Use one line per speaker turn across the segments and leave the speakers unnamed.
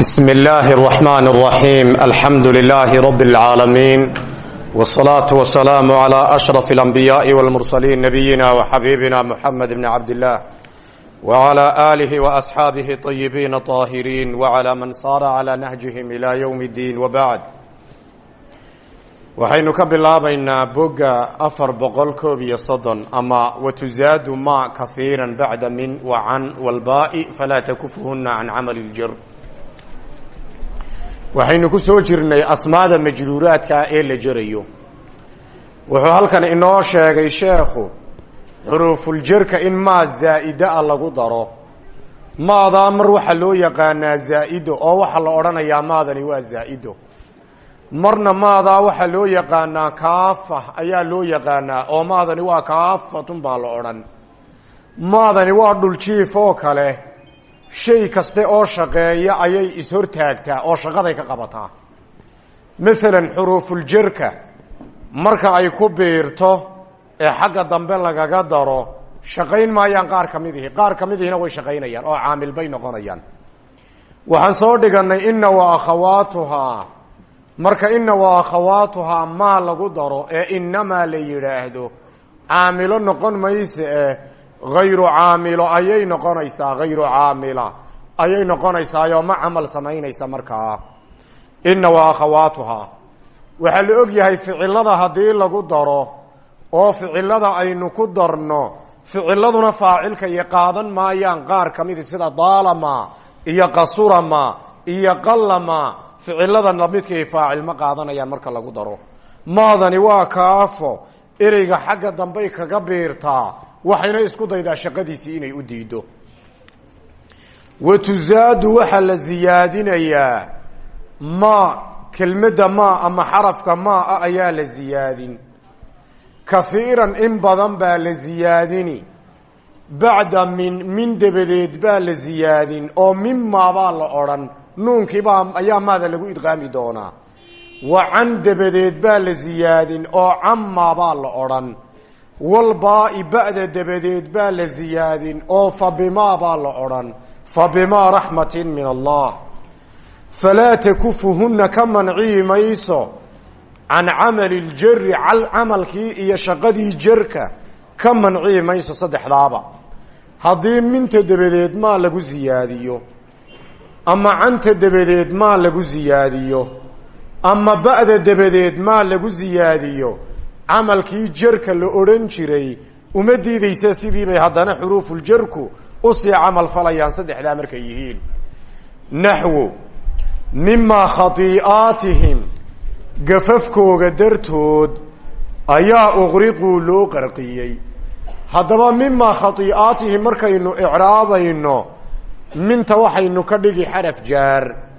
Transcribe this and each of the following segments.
بسم الله الرحمن الرحيم الحمد لله رب العالمين والصلاة والسلام على أشرف الأنبياء والمرسلين نبينا وحبيبنا محمد بن عبد الله وعلى آله وأصحابه طيبين طاهرين وعلى من صار على نهجهم إلى يوم الدين وبعد waxaynu ka bilaabaynaa boga afar boqol koob iyo soddon ama watuzaadu ma kahiira bacda min wa can walbaai falaa takufuhuna can camali ljir waxaynu ku soo jirnay asmaada majruuraadkaa ee la jerayo wuxuu halkan inoo sheegay sheekhu xuruufuljerka in maa zaa'ida a lagu daro. Maadaa mar waxaa loo yaqaanaa zaa'ido oo waxaa la odhanayaa maadani waa zaa'ido. Marna maadaa waxaa loo yaqaanaa kaafa ayaa loo yaqaanaa oo maadani waa kaafatun baa la odhan. Maadani waa dhuljiif oo kale shay kaste oo shaqeeya ayay ishortaagtaa oo shaqaday ka qabataa. Maalan xuruufuljerka marka ay ku biirto ee xagga dambe lagaga daro shaqayn maayaan qaar ka mid qaar ka mid way shaqaynayaan oo caamil bay noqonayaan. Waxaan soo dhiganay ina wa akhawaatuhaa marka ina wa akhawaatuhaa maa lagu daro? Ee inamaa la yidhaahdo. Caamilo noqon mayse eh hayru caamilo ayay noqonaysaa hayru caamila ayay noqonaysaayoo ma camal samaynaysa markaa ina wa akhawaatuhaa waxaa la og yahay ficilada haddii lagu daro oo ficilada aynu ku darno ficiladuna faacilka iyo qaadan maayaan qaar ka midi sida daalama iyo qasurama iyo qallama ficilada lamidkii faacil ma qaadanayaan marka lagu daro maadani waa kaafo ereyga xagga dambey kaga biirtaa waxayna isku daydaa shaqadiisii inay u diido wa tuzaadu waxaa la ziyaadinayaa ma kelmadda ma ama xarafka maa a ayaa la ziyaadin. Kahiiran in badan baa la ziyaadini bacda min min dabadeed baa la ziyaadin oo mimaa baa la odhan nuunkiibaa ayaa maada lagu idqaami doonaa wa can dabadeed baa la ziyaadin oo camaa baa la odhan. Walbaai ba'da dabadeed baa la ziyaadin oo fa bimaa baa la odhan. Fa bimaa raxmatin min allah. Falaa takufuhunna ka mancii mayso. Can camali ljari camalkii iyo shaqadii jerka ka mancii mayso saddexdaaba. Haddii minta dabadeed maa lagu siyaadiyo ama canta dabadeed maa lagu siyaadiyo ama ba'da dabadeed maa lagu siyaadiyo camalkii jerka la odhan jiray uma diideysa sidii bay haddana xuruufuljerku u sii camal falayaan saddexdaa markay yihiin. Naxwo mimaa khatii'aatihim gafafkooga dartood ayaa uqriquu loo qarqiyey. Haddaba mimaa khatii'aatihim markaynu icraabayno minta waxaynu ka dhigi xaraf jaar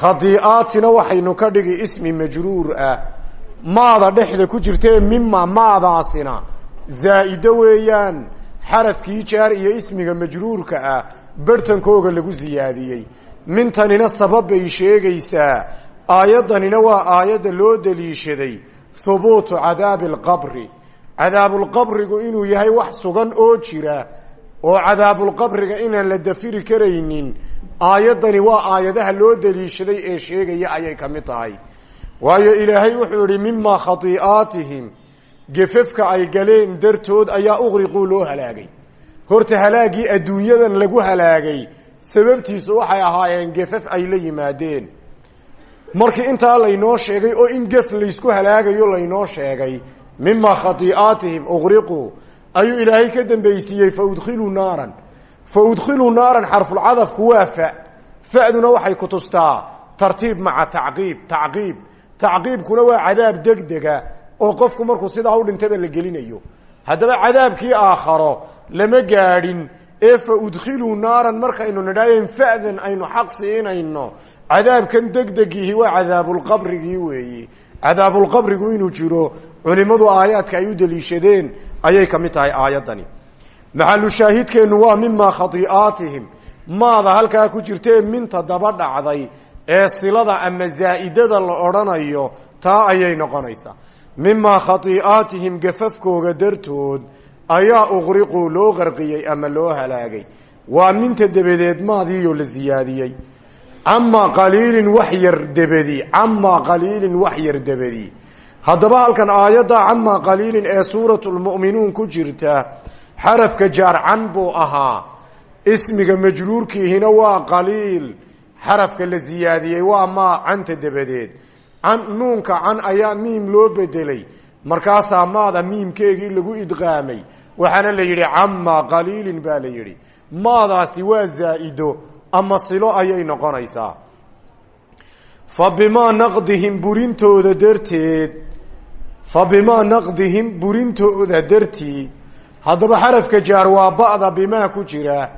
khatii'aatina waxaynu ka dhigi ismi majruur ah. Maada dhexda ku jirtee mima maadaasina. Zaa'ido weeyaan xarafkii jaar iyo ismiga majruurka ah barhtankooga lagu siyaadiyey mintanina sabab bay sheegaysaa. Aayaddanina waa aayadda loo daliishaday hubuutu cadaabi alqabri cadaabulqabrigu inuu yahay wax sugan oo jira. Oo cadaabulqabriga inaan la dafiri karaynin aayaddani waa aayadaha loo daliishaday ee sheegaya ayay ka mid tahay. Waayo ilaahay wuxuu yihi mimaa khatii'aatihim gefafka ay galeen dartood ayaa uqriquu loo halaagay. Horta halaaggii adduunyadan lagu halaagay sababtiisu waxay ahaayeen gefaf ay la yimaadeen. Markii intaa laynoo sheegay oo in gef laysku halaagayo laynoo sheegay mimaa khatii'aatihim uqriquu ayuu ilaahay ka dambeysiiyey fa udkhiluu naaran fa udkhiluu naaran xarfulcadafku waa fa fa'duna waxay ku tustaa tartiib maca tacqiib tacqiib tacqiibkuna waa cadaab degdega oo qofku markuu sidaa u dhintaba la gelinayo haddaba cadaabkii aakharo lama gaadhin ee fa udkhiluu naaran markaynu nidhaaheen fa'dan aynu xaq siinayno cadaabkan degdegiihi waa cadaabulqabrigii weeye cadaabulqabrigu inuu jiro culimmadu aayaadka ay u daliishadeen ayay ka mid tahay aayaddani maxalu shaahidkeennu waa mimaa khatii'aatihim maada halkaa ku jirtee minta daba dhacday ee silada ama zaa'idada la odhanayo taa ayay noqonaysaa. Mimaa khatii'aatihim gafafkooga dartood ayaa uqriquu loo qarqiyey ama loo halaagay. Waa minta dabadeed maadiiyo la siyaadiyey camaa qaliilin wax yar debedi camaa qaliilin wax yar debedi haddaba halkan aayadda camaa qaliilin ee suurat lmu'minuun ku jirta xarafka jaar can buu ahaa. Ismiga majruurkiihina waa qaliil. Xarafka la siyaadiyey waa maa canta dabadeed. Can nuunka can ayaa miim loo bedelay. Markaasaa maada miimkeegii lagu idqaamay. Waxaana la yidhi camaa qaliilin baa la yidhi. Maadaasi waa zaa'ido ama silo ayay noqonaysaa. Fa bimaa naqdihim burintooda darteed fa bimaa naqdihim burintooda dartii haddaba xarafka jaar waa ba'da bimaa ku jira.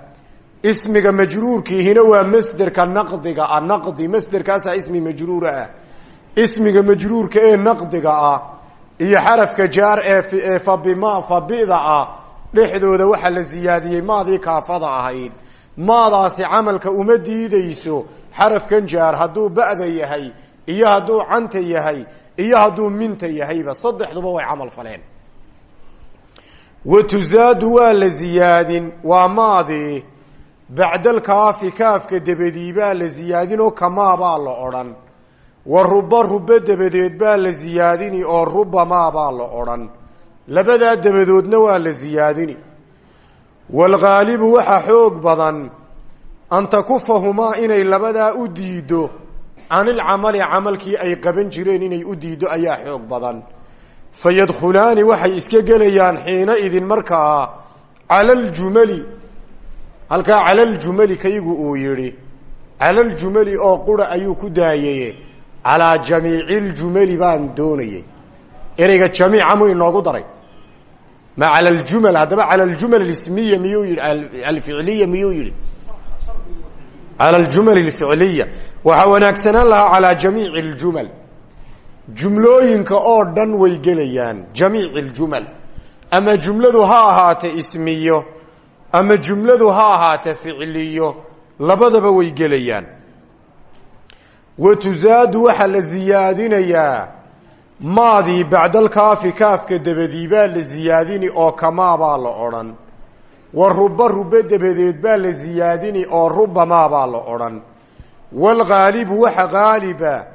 Ismiga majruurkiihina waa masderka naqdiga ah. Naqdi masderkaasaa ismi majruura ah. Ismiga majruurka ee naqdiga ah iyo xarafka jaar ee fa bima fa bida ah dhexdooda waxaa la siyaadiyey maadii kaafada ahayd. Maadaasi camalka uma diideyso xarafkan jaar hadduu ba'da yahay iyo hadduu canta yahay iyo hadduu minta yahayba saddexduba way camal faleen wa tuzaadu waa la ziyaadin waa maadii bacdalkaafi kaafka dabadii baa la ziyaadin oo kamaa baa la odhan wa ruba rubo dabadeed baa la ziyaadini oo rubamaa baa la odhan labadaa dabadoodna waa la ziyaadini waalghaalibu waxaa xoog badan an takufahumaa inay labadaa u diido canilcamali camalkii ay qaban jireen inay u diiddo ayaa xoog badan fa yadkhulaani waxay iska gelayaan xiina idin markaa cala aljumali halkaa calaljumali kaygu uu yidhi calaljumali oo qura ayuu ku daayeye calaa jamiici ljumali baan doonayey. Ereyga jamiica muu inoogu daray? Ma cala aljumal haddaba cala aljumal alismiya miyuu yihi alficliya miyuu yihi cala aljumal alficliya waxaa wanaagsanaan lahaa calaa jamiici aljumal jumlooyinka oo dhan way gelayaan jamiici aljumal ama jumladu ha ahaate ismiyo ama jumladu ha ahaate ficliyo labadaba way gelayaan. Wa tuzaadu waxaa la ziyaadinayaa maadii bacdalkaafi kaafka dabadii baa la ziyaadini oo kamaa baa la odhan. Wa ruba rube dabadeed baa la ziyaadini oo rubamaa baa la odhan. Waalghaalibu waxa gaaliba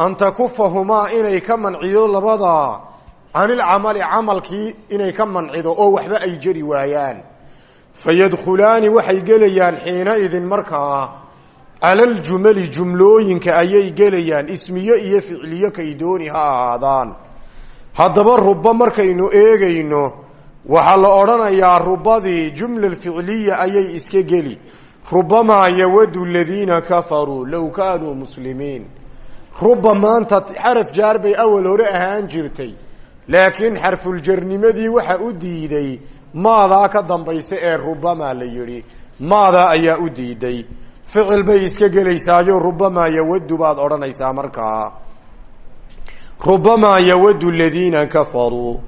an takufahumaa inay ka mancido labadaa canilcamali camalkii inay ka mancido oo waxba ay jeri waayaan fa yadkhulaani waxay gelayaan xiina idin markaa cala aljumali jumlooyinka ayay gelayaan ismiyo iyo ficliyo kay dooni ha ahaadaan haddaba ruba markaynu eegayno waxaa la odhanayaa rubadii jumla ficliya ayay iska geli rubamaa yawadu ladiina kafaruu low kaanuu muslimiin ruba maanta xaraf jaar bay awal hore ahaan jirtay. Laakiin xarfuljarnimadii waxa u diiday maadaa ka dambaysa ee rubamaa la yidhi. Maadaa ayaa u diiday. Ficil bay iska gelaysaayo rubamaa yawadu baad odhanaysaa markaa. Rubamaa yawadu ladiina kafaruu.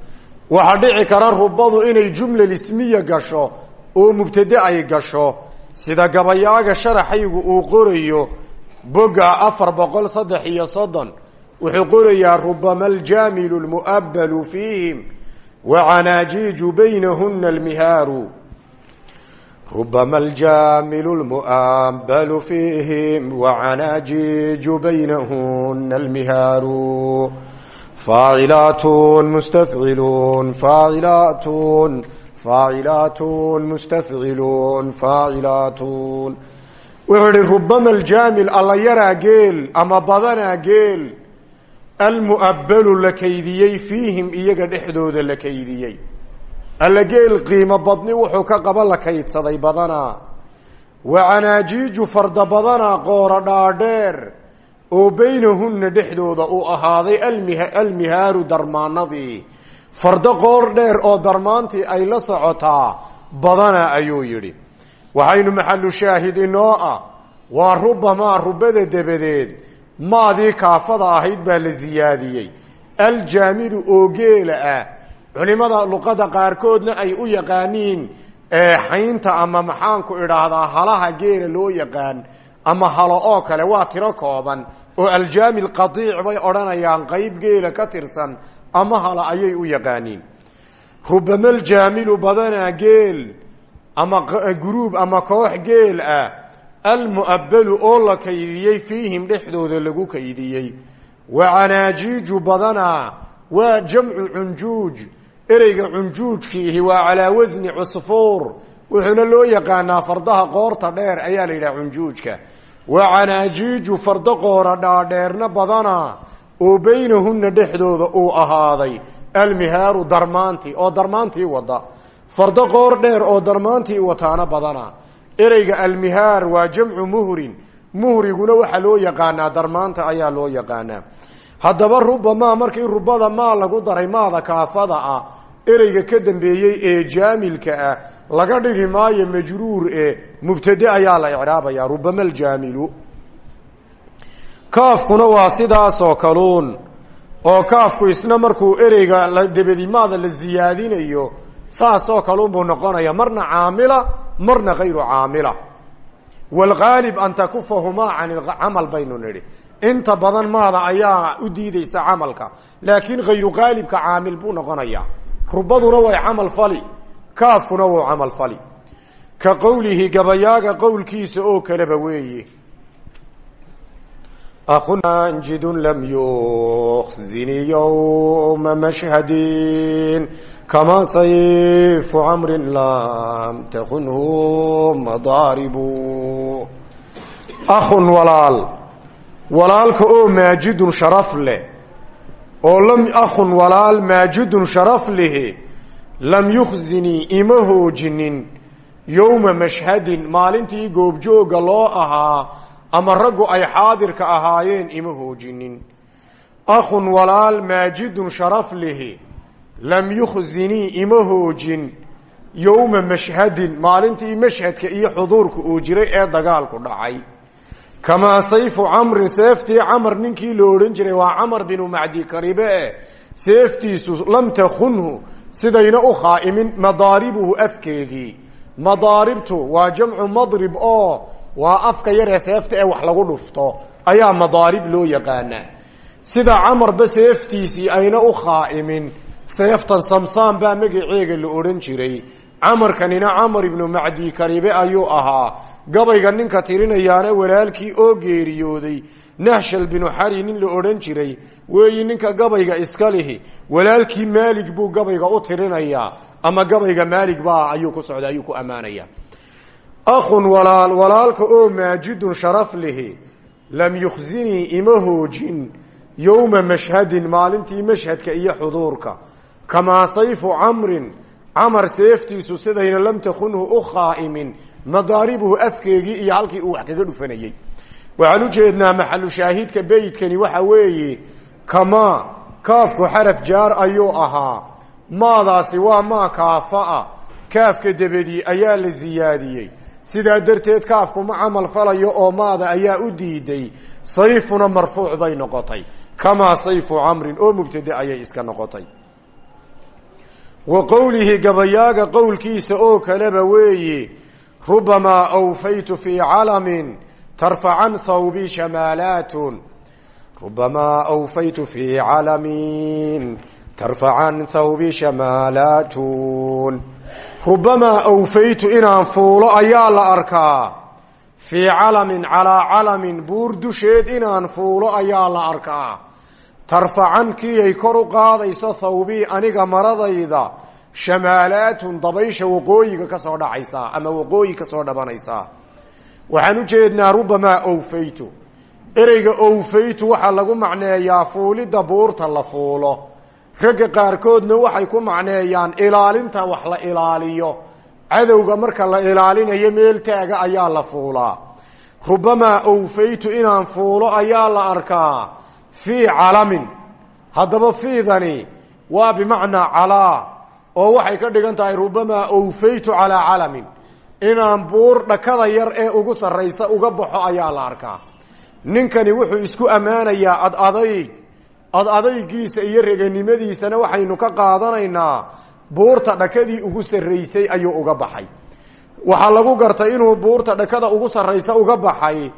Waxaa dhici kara rubadu inay jumla ismiya gasho oo mubtade ay gasho. Sida gabayaaga sharaxaygu uu qorayo boga afar boqol saddex iyo soddon wuxuu qorayaa rubama aljaamilu lmu'abbalu fiihim wacanaajiiju baynahuna almihaaru. Rubama aljaamilu lmu'abbalu fiihim wacanaajiiju baynahuna almihaaru. Faacilaatun mustafciluun faacilaatun faacilaatun mustafciluun faacilaatun wuxuu ihi rubama aljaamil alla yaraa geel ama badanaa geel almu'abbalu la kaydiyey fiihim iyaga dhexdooda la kaydiyey. Alla geel qiimo badni wuxuu ka qaba la kaydsaday badanaa. Wa canaajiiju farda badanaa qoora dhaadheer oo baynahunna dhexdooda uu ahaaday almihaaru darmaanadii fardo qoor dheer oo darmaantii ay la socotaa badanaa ayuu yidhi waxaynu maxalu shaahid inoo ah waa rubamaa rubada dabadeed maadii kaafada ahayd baa la siyaadiyey aljaamilu oo geela ah culimada luqada qaarkoodna ay u yaqaaniin xaynta ama maxaanku idhaahdaa halaha geela loo yaqaan ama halo oo kale waa tiro kooban oo aljaamil qadiic bay odhanayaan qeyb geela ka tirsan ama hala ayay u yaqaaniin rubama aljaamilu badanaa geel ama guruub ama koox geel ah almu'abbalu oo la kaydiyey fiihim dhexdooda lagu kaydiyey. Wa canaajiiju badanaa waa jamcu cunjuuj. Ereyga cunjuujkiihi waa calaa wasni cusfuur. Wuxuuna loo yaqaanaa fardaha qoorta dheer ayaa la yidhaha cunjuujka. Wa canaajiiju fardo qoora dhaadheerna badanaa oo beynahunna dhexdooda uu ahaaday. Almihaaru darmaantii oo darmaantii wada fardo qoor dheer oo darmaantii wataana badanaa ereyga almihaar waa jamcu muhrin muhriguna waxaa loo yaqaanaa darmaanta ayaa loo yaqaanaa. Haddaba rubamaa markii rubada maa lagu daray maada kaafada ah ereyga ka dambeeyey ee jaamilka ah laga dhigi maayo majruur e mubtade ayaa la icraabaya rubama aljaamilu kaafkuna waa sidaasoo kaluun. Oo kaafku isna markuu ereyga dabadimaada la ziyaadinayo saasoo kalunbuu noqonaya marna caamila marna ayru caamila. Waalgaalib an takufahumaa can camal baynu nidhi. Inta badan maada ayaa u diideysa camalka laakiin hayru qaalibka caamil buu noqonaya. Rubaduna way camal fali kaafkuna wou camal fali. Ka qowlihi gabayaaga qowlkiisa oo kaleba weeye akunanjidun lam yukzini yowma mashhadin. كما صيف عمر لم تخنه مضارب أخ walaal walaalka oo maajidun sharaf leh oo lam akhun walaal maajidun sharaf leh lam yukhzinii ima hoojinin yowma mashhadin maalintii goobjooga loo ahaa ama raggu ay xaadirka ahaayeen ima hoojinin akhun walaal maajidun sharaf lihi lam yukhzinii ima hoojin yowma mashhadin maalintii mashhadka iyo xuduurka uu jiray ee dagaalku dhacay kamaa sayfu camrin seeftii camar ninkii lo odhan jiray waa camar binu macdi karibe e seeftiisu lam takunhu sidayna u khaa'imin madaaribuhu afkeegii madaaribtu waa jamcu madrib oo waa afka yaree seefta ee wax lagu dhufto ayaa madaarib loo yaqaanaa sida camarba seeftiisii ayna u khaa'imin seeftan samsaan baa magaceega la odhan jiray camarkanina camar ibnu macdi karibe ayuu ahaa gabayga ninka tirinayaana walaalkii oo geeriyooday nahshal binu xari nin la odhan jiray weeyi ninka gabayga iska lihi walaalkii maalig buu gabayga u tirinayaa ama gabayga maalig baa ayuu ku socda ayuu ku ammaanaya akhun walaal walaalka oo maajidun sharaf lihi lam yukhzinii ima hoojin yowma mashhadin maalintii mashhadka iyo xuduurka kamaa sayfu camrin camar seeftiisu sidayna lam takunhu u khaa'imin madaaribuhu afkeegii iyo halkii uu wax kaga dhufanayey waxaan ujeednaa maxalu shaahidka beytkani waxa weeye kamaa kaafku xaraf jaar ayuu ahaa maadaasi waa maa kaafa-a kaafka dabadii ayaa la siyaadiyey sidaa darteed kaafku ma camal falayo oo maada ayaa u diiday sayfuna marfuuc bay noqotay kamaa sayfu camrin oo mubtade ayay iska noqotay wa qowlihi gabayaaga qowlkiisa oo kaleba weeye rubamaa awfaytu fii calamin tarfacan thawbi shamaalaatun. Rubamaa awfaytu fii calamin tarfacan thawbi shamaalaatun. Rubamaa awfaytu inaan fuulo ayaa la arkaa. Fii calamin calaa calamin buur dusheed inaan fuulo ayaa la arkaa tarfacan kiiyay kor u qaadayso thawbii aniga maradayda shamaalaatun dabaysha waqooyiga ka soo dhacaysaa ama waqooyi ka soo dhabanaysaa waxaan u jeednaa rubamaa awfaytu. Ereyga awfaytu waxaa lagu macneeyaa fuulidda buurta la fuulo. Ragga qaarkoodna waxay ku macneeyaan ilaalinta wax la ilaaliyo. Cadowga marka la ilaalinayo meel taaga ayaa la fuulaa. Rubamaa awfaytu inaan fuulo ayaa la arkaa fii calamin. Haddaba fiidani waa bimacnaa calaa oo waxay ka dhigan tahay rubamaa awfaytu calaa calamin. Inaan buur dhakada yar ee ugu sarraysa uga baxo ayaa la arkaa. Ninkani wuxuu isku ammaanayaa ad adayg ad adaygiisa iyo reganimadiisana waxaynu ka qaadanaynaa buurta dhakadii ugu sarraysay ayuu uga baxay. Waxaa lagu gartay inuu buurta dhakada ugu sarraysa uga baxay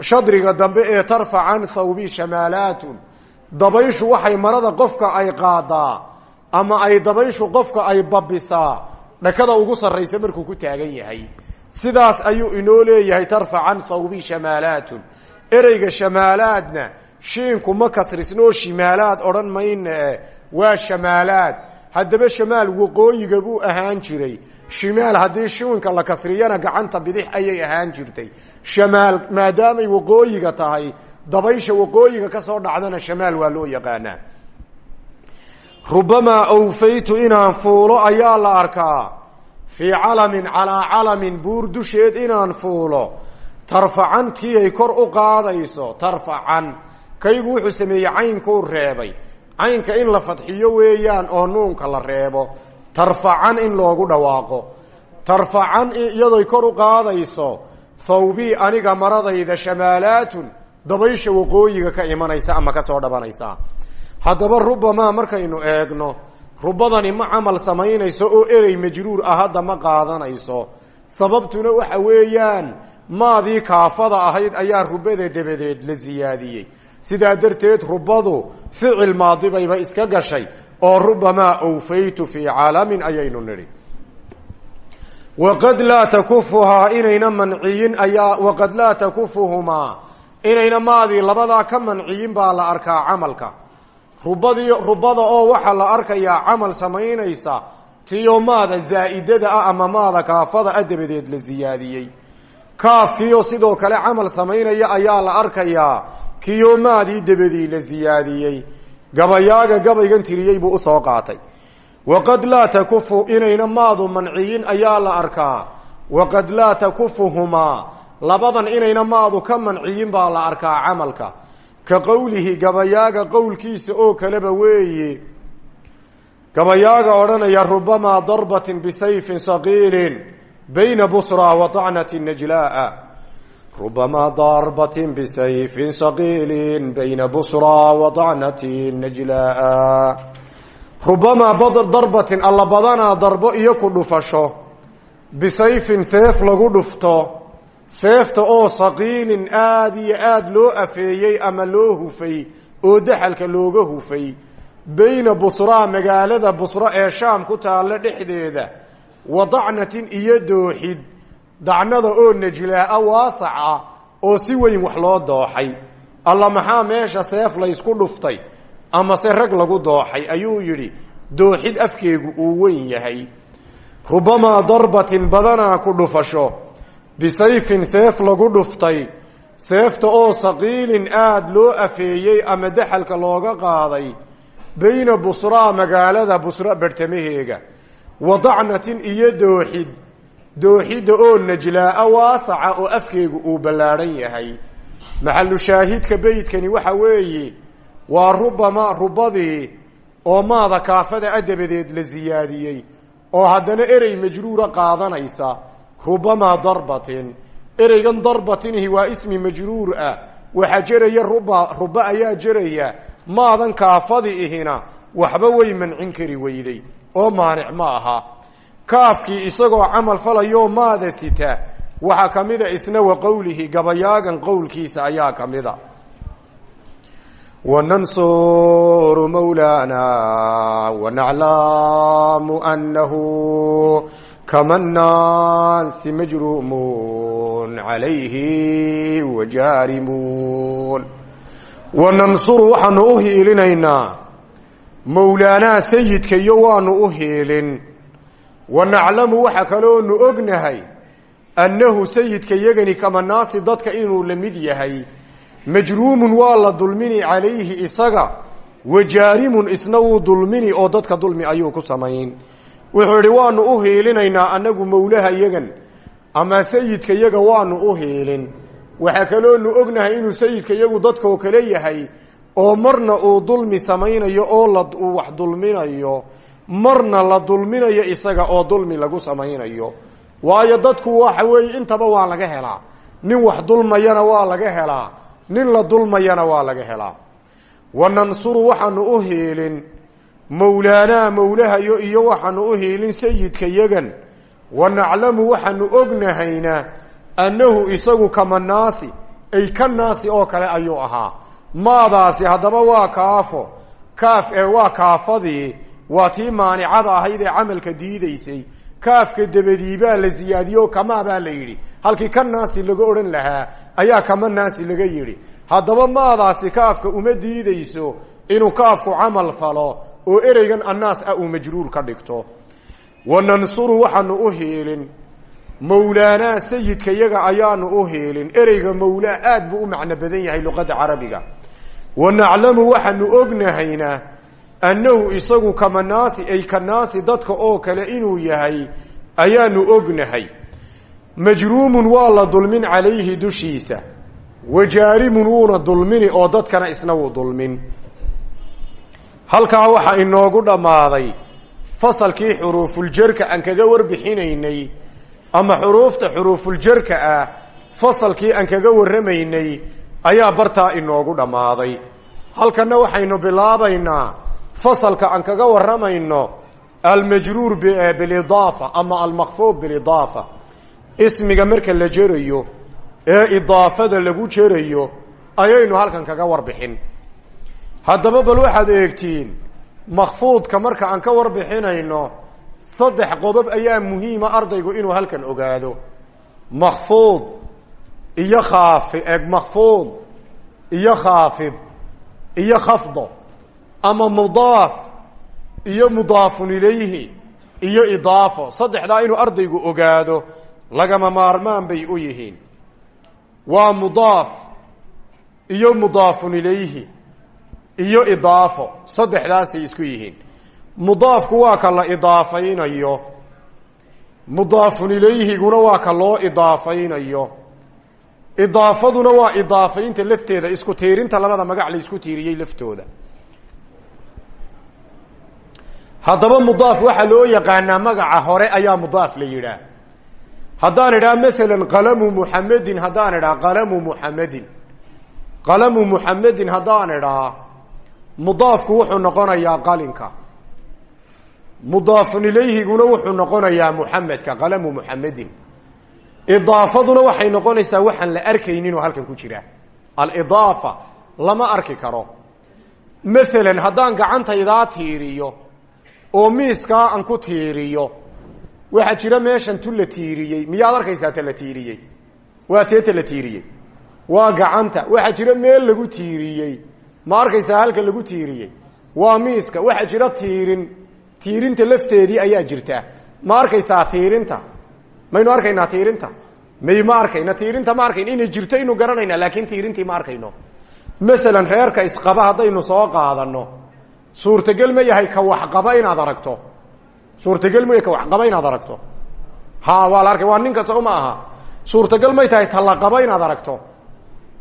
shadriga dambe ee tarfacan thawbi shamaalaatun dabayshu waxay marada qofka ay qaadaa ama ay dabayshu qofka ay babisaa. Dhakada ugu sarraysa markuu ku taagan yahay. Sidaas ayuu inoo leeyahay tarfacan thawbi shamaalaatun ereyga shamaalaadna shiinku ma kasrisnoo shimaalaad odhan mayne waa shamaalaad haddaba shamaal waqooyiga buu ahaan jiray. Shimaal haddii shiwinka la kasriyana gacanta bidix ayay ahaan jirtay. Shamaal maadaamay waqooyiga tahay dabaysha waqooyiga ka soo dhacdana shamaal waa loo yaqaanaa. Rubamaa awfaytu inaan fuulo ayaa la arkaa. Fii calamin calaa calamin buur dusheed inaan fuulo. Tarfacan tii ay kor u qaadayso tarfacan. Kaygu wuxuu sameeyey caynkuu reebay caynka in la fadxiyo weeyaan oo nuunka la reebo. Tarfacan in loogu dhawaaqo. Tarfacan iyadoy kor u qaadayso. Thawbii aniga maradayda shamaalaatun dabaysha waqooyiga ka imanaysa ama ka soo dhabanaysa. Haddaba rubamaa markaynu eegno rubadani ma camal samaynayso oo erey majruur ah hadda ma qaadanayso. Sababtuna waxa weeyaan maadii kaafada ahayd ayaa rubada dabadeed la siyaadiyey sidaa darteed rubadu ficil maadibayba iska gashay oo rubamaa awfaytu fii caalamin ayaynu nidhi. Waqad laa takufuhaa inayna manciyin ayaa waqad laa takufuhumaa inayna maadii labadaa ka manciyin baa la arkaa camalka. Rubadii rubada oo waxaa la arkayaa camal samaynaysa tiyo maada zaa'idada ah ama maada kaafada ah dabadeed la siyaadiyey kaafkiyo sidoo kale camal samaynaya ayaa la arkayaa kiyo maadii dabadii la siyaadiyey gabayaaga gabaygan tiriyey buu u soo qaatay. Waqad laa takufu inayna maadu manciyin ayaa la arkaa. Waqad laa takufuhumaa labadan inayna maadu ka manciyin baa la arkaa camalka. Ka qowlihi gabayaaga qowlkiisa oo kaleba weeye. Gabayaaga odhanaya rubamaa darbatin bisayfin saqiilin bayna busra wa طacnati najlaa rubamaa darbatin bisayfin saqiilin bayna busra wa طacnati najlaa rubamaa darbatin alla badanaa darbo iyo ku dhufasho. Bisayfin seef lagu dhufto. Seefta oo saqiilin aada iyo aada loo afeeyey ama loo hufay oo daxalka looga hufay. Bayna busraa magaalada busro ee shaam ku taalla dhexdeeda. Wa dacnatin iyo dooxid dacnada oo najlaa-a waasac ah oo si weyn wax loo dooxay. Alla maxaa meesha seef laysku dhuftay amase rag lagu dooxay? Ayuu yidhi dooxid afkeegu uu weyn yahay. Rubamaa darbatin badanaa ku dhufasho. Bisayfin seef lagu dhuftay. Seefta oo saqiilin aada loo afeeyey ama daxalka looga qaaday. Bayna busraa magaalada busra barhtamaheega wa dacnatin iyo dooxid dooxidda oo najlaa-a waasaca oo afkeegu uu ballaadhan yahay. Maxalu shaahidka beydkani waxa weeye waa rubama rubadii oo maada kaafada a dabadeed la siyaadiyey oo haddana erey majruura qaadanaysa rubamaa darbatin. Ereygan darbatinihi waa ismi majruur ah waxaa jeraya ruba ruba ayaa jeraya maadan kaafadi ihina waxba way mancin kari weyday oo maanic ma aha kaafkii isagoo camal falayoo maada sita waxaa ka mida isna wa qowlihi gabayaagan qowlkiisa ayaa ka mida. Wanansuru mawlaana wanaclamu anahu kama nnaasi majruumun calayhi wajaarimuun wanansuru waxaanu u hiilinaynaa mowlaanaa sayidkayo waanu u hiilin wanaclamu waxa kaloonu ognahay annahu sayidka yagani kama naasi dadka inuu la mid yahay. Majruumun waa la dulmini calayhi isaga. Wajaarimun isna wuu dulmini oo dadka dulmi ayuu ku samayn. Wuxuu idhi waanu u hiilinaynaa annagu mowlaha yagan ama sayidka yaga waanu u hiilin waxaa kaloonu ognahay inuu sayidka yagu dadkoo kale yahay oo marna uu dulmi samaynayo oo uu wax dulminayo marna la dulminayo isaga oo dulmi lagu samaynayo. Waayo dadku waxa weeye intaba waa laga helaa. Nin wax dulmayana waa laga helaa. Nin la dulmayana waa laga helaa. Wanansuru waxaanu u hiilin. Mowlaanaa mowlahayo iyo waxaanu u hiilin sayidka yagan wanaclamu waxaanu ognahayna annahu isagu kama naasi ay ka naasi oo kale ayuu ahaa. Maadaasi haddaba waa kaafo. Kaaf ee waa kaafadii waa tii maanicada ahayd ee camalka diidaysay. Kaafka dabadiibaa la siyaadiyo kamaa baa la yidhi. Halkii ka naasi laga odhan lahaa ayaa kama naasi laga yidhi. Haddaba maadaasi kaafka uma diideyso inuu kaafku camal falo oo ereygan annaas ah uu majruur ka dhigto. Wanansuru waxaanu u hiilin mawlaanaa sayidka yaga ayaanu u hiilin ereyga mawlaa aad buu u macno badan yahay luqadda carabiga. Wa naclamu waxaanu ognahayna annahu isagu kamanaasi ay kanaasi dadka oo kale inuu yahay ayaanu ognahay. Majruumun waa la dulmin calayhi dushiisa. Wajaarimun wuuna dulmini oo dadkana isna wuu dulmin. Halkaa waxaa inoogu dhammaaday fasalkii xuruufuljarka aan kaga warbixinaynay ama xuruufta xuruufuljarka ah fasalkii aan kaga warramaynay ayaa bartaa inoogu dhammaaday. Halkanna waxaynu bilaabaynaa fasalka aan kaga warramayno almajruur bilidaafa ama almakfuud bilidaafa. Ismiga marka la jerayo ee idaafada lagu jerayo ayaynu halkan kaga warbixin. Haddaba bal waxaad eegtiin makfuudka marka aan ka warbixinayno saddex qodob ayaa muhiima ardaygu inuu halkan ogaado. Makfuud iyo khaafi makfuud iyo khaafid iyo khafdo ama mudaaf iyo mudaafun ilayhi iyo idaafo. Saddexdaa inuu ardaygu ogaado lagama maarmaan bay u yihiin. Waa mudaaf iyo mudaafun ilayhi iyo idaafo. Saddexdaasay isku yihiin. Mudaafku waa ka la idaafaynayo. Mudaafun ilayhiguna waa ka loo idaafaynayo. Idaafaduna waa idaafaynta lafteeda isku tiirinta labada magac la isku tiiriyey laftooda haddaba mudaaf waxaa loo yaqaanaa magaca hore ayaa mudaaf la yidhaah. Haddaan idhaha masalan qalamu muxamedin haddaan idhaha qalamu muxamedin qalamu muxamedin haddaan idhaha mudaafku wuxuu noqonayaa qalinka. Mudaafun ilayhiguna wuxuu noqonayaa muxamedka qalamu muxamedin idaafaduna waxay noqonaysaa waxaan la arkaynin oo halkan ku jira. Alidaafa lama arki karo. Masalan haddaan gacantaydaa oo miiskaa aan ku tiiriyo. Waxaa jira meeshan tu la tiiriyey. Miyaad arkaysaa ta la tiiriyey? Waa tee ta waa gacanta. Waxaa jira meel lagu tiiriyey. Ma arkaysaa halka lagu tiiriyey? Waa miiska. Waxaa jira tiirin. Tiirinta lafteedii ayaa jirta. Ma arkaysaa tiirinta? Maynu arkaynaa tiirinta? May ma arkayna tiirinta ma arkayn inay jirto inu garanayna. Laakiin tiirintii ma arkayno. Masalan reerka isqaba haddaynu soo qaadano suurtagal ma yahay ka waxqaba inaad aragto. suurtagal ma yahay ka waxqaba inaad aragto. Ha waa la arkay waa ninka sow aha. suurtagal may tahay talaqaba inaad aragto.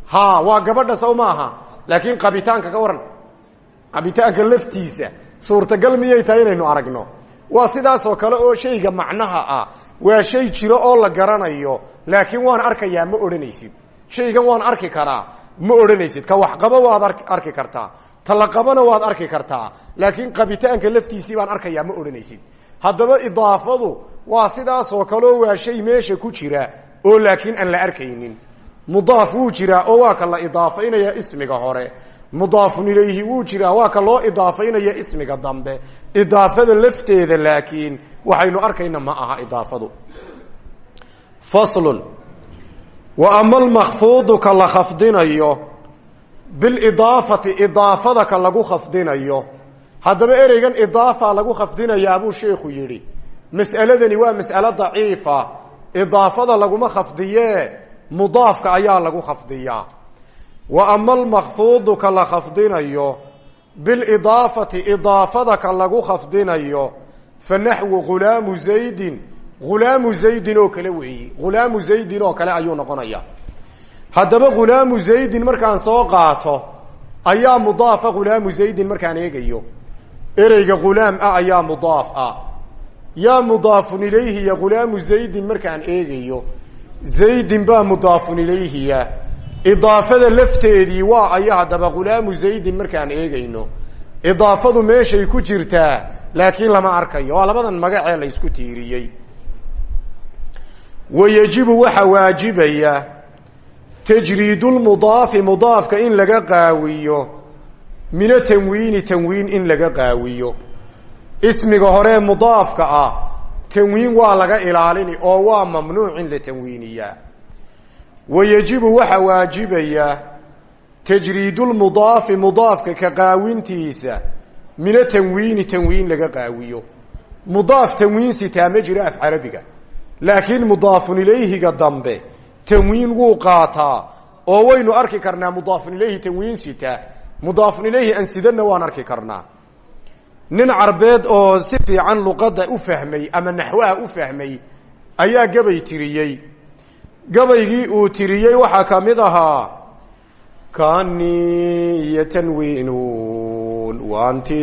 Ha waa gabadha sow ma aha. Laakiin qabitaanka ka waran. Qabitaanka laftiisa. suurtagal miyay tahay inaynu aragno? Waa sidaasoo kale oo shayga macnaha ah. Waa shay jiro oo la garanayo. Laakiin waan arkayaa ma odhanaysid shaygan waan arki karaa. Ma odhanaysid ka waxqaba waad arki kartaa. Talaqabana waad arki kartaa. Laakiin qabitaanka laftiisii baan arkayaa ma odhanaysid. Haddaba idaafadu waa sidaasoo kaleo waa shay meesha ku jira oo laakiin aan la arkaynin. Mudaaf wuu jiraa oo waa ka la idaafaynaya ismiga hore. Mudaafun ilayhi wuu jiraa waa ka loo idaafaynaya ismiga dambe. Idaafada lafteeda laakiin waxaynu arkayna ma aha idaafadu. Faslun wa ama almakfuudu ka la khafdinayo bilidaafati idaafada ka lagu khafdinayo. Haddaba ereygan idaafa lagu khafdinayaa buu sheekhu yidhi. Mas'aladani waa mas'alo daciifa. Idaafada laguma khafdiyee mudaafka ayaa lagu khafdiyaa. Wa ama almakfuudu ka la khafdinayo bilidaafati idaafada ka lagu khafdinayo. Fa naxwu ghulaamu zaydin ghulaamu zaydin oo kale weeyi ghulaamu zaydin oo kale ayuu noqonaya haddaba ghulaamu zaydin markaan soo qaato ayaa mudaafa ghulaamu zaydin markaan eegayo ereyga ghulaam ah ayaa mudaaf ah yaa mudaafun ilayhi ya ghulaamu zaydin markaan eegayo zaydin baa mudaafun ilayhiya idaafada lafteedii waa aya haddaba ghulaamu zaydin markaan eegayno idaafadu meeshay ku jirtaa laakiin lama arkayo waa labadan magacee la ysku tiiriyey wa yajibu waxa waajibaya tajriidulmudaafi mudaafka in laga qaawiyo mina tanwiini tanwiin in laga qaawiyo. Ismiga horee mudaafka ah tanwiin waa laga ilaalini oo waa mamnuuc in la tanwiiniyaa wayajibu waxaa waajibaya tajriidulmudaafi mudaafka ka qaawintiisa mina tanwiini tanwiin laga qaawiyo. Mudaaf tanwiin sitaa ma af carabiga laakiin mudaafun ilayhiga dambe tanwiin wuu qaataa oo waynu arki karnaa mudaafun ilayhi tanwiin sitaa mudaafun ilayhi ansidana waan arki karnaa. Nin carbeed oo si fiican luqadda u fahmay ama naxwaha u fahmay ayaa gabay tiriyey. Gabaygii uu tiriyey waxaa ka mid ahaa kani iyo tanwiinun waanti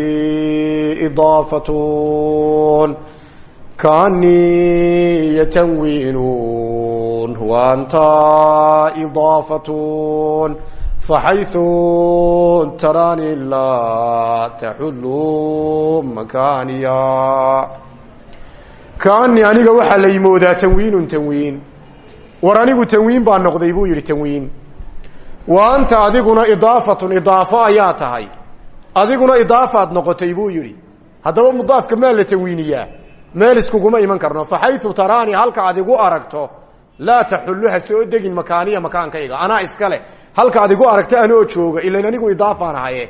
idaafatun kani iyo tanwiinun waanta idaafatun faxayثu tarani la taxulu makaniya kani aniga waxaa la yimoodaa tanwiinun tanwiin war anigu tanwiin baa noqday buu yihi tanwiin wa anta adiguna idaafatun idaafo ayaa tahay adiguna idaafaad noqotay buu yidhi haddaba mudaafka maa la tanwiiniyaa meel iskuguma iman karno. Faxayu taraani halka ad igu aragto laa taxullu ha soo degin makaaniya makaankayga. Anaa iska leh. Halka ad igu aragto anoo jooga. Ilan anigu idaafaan ahaye.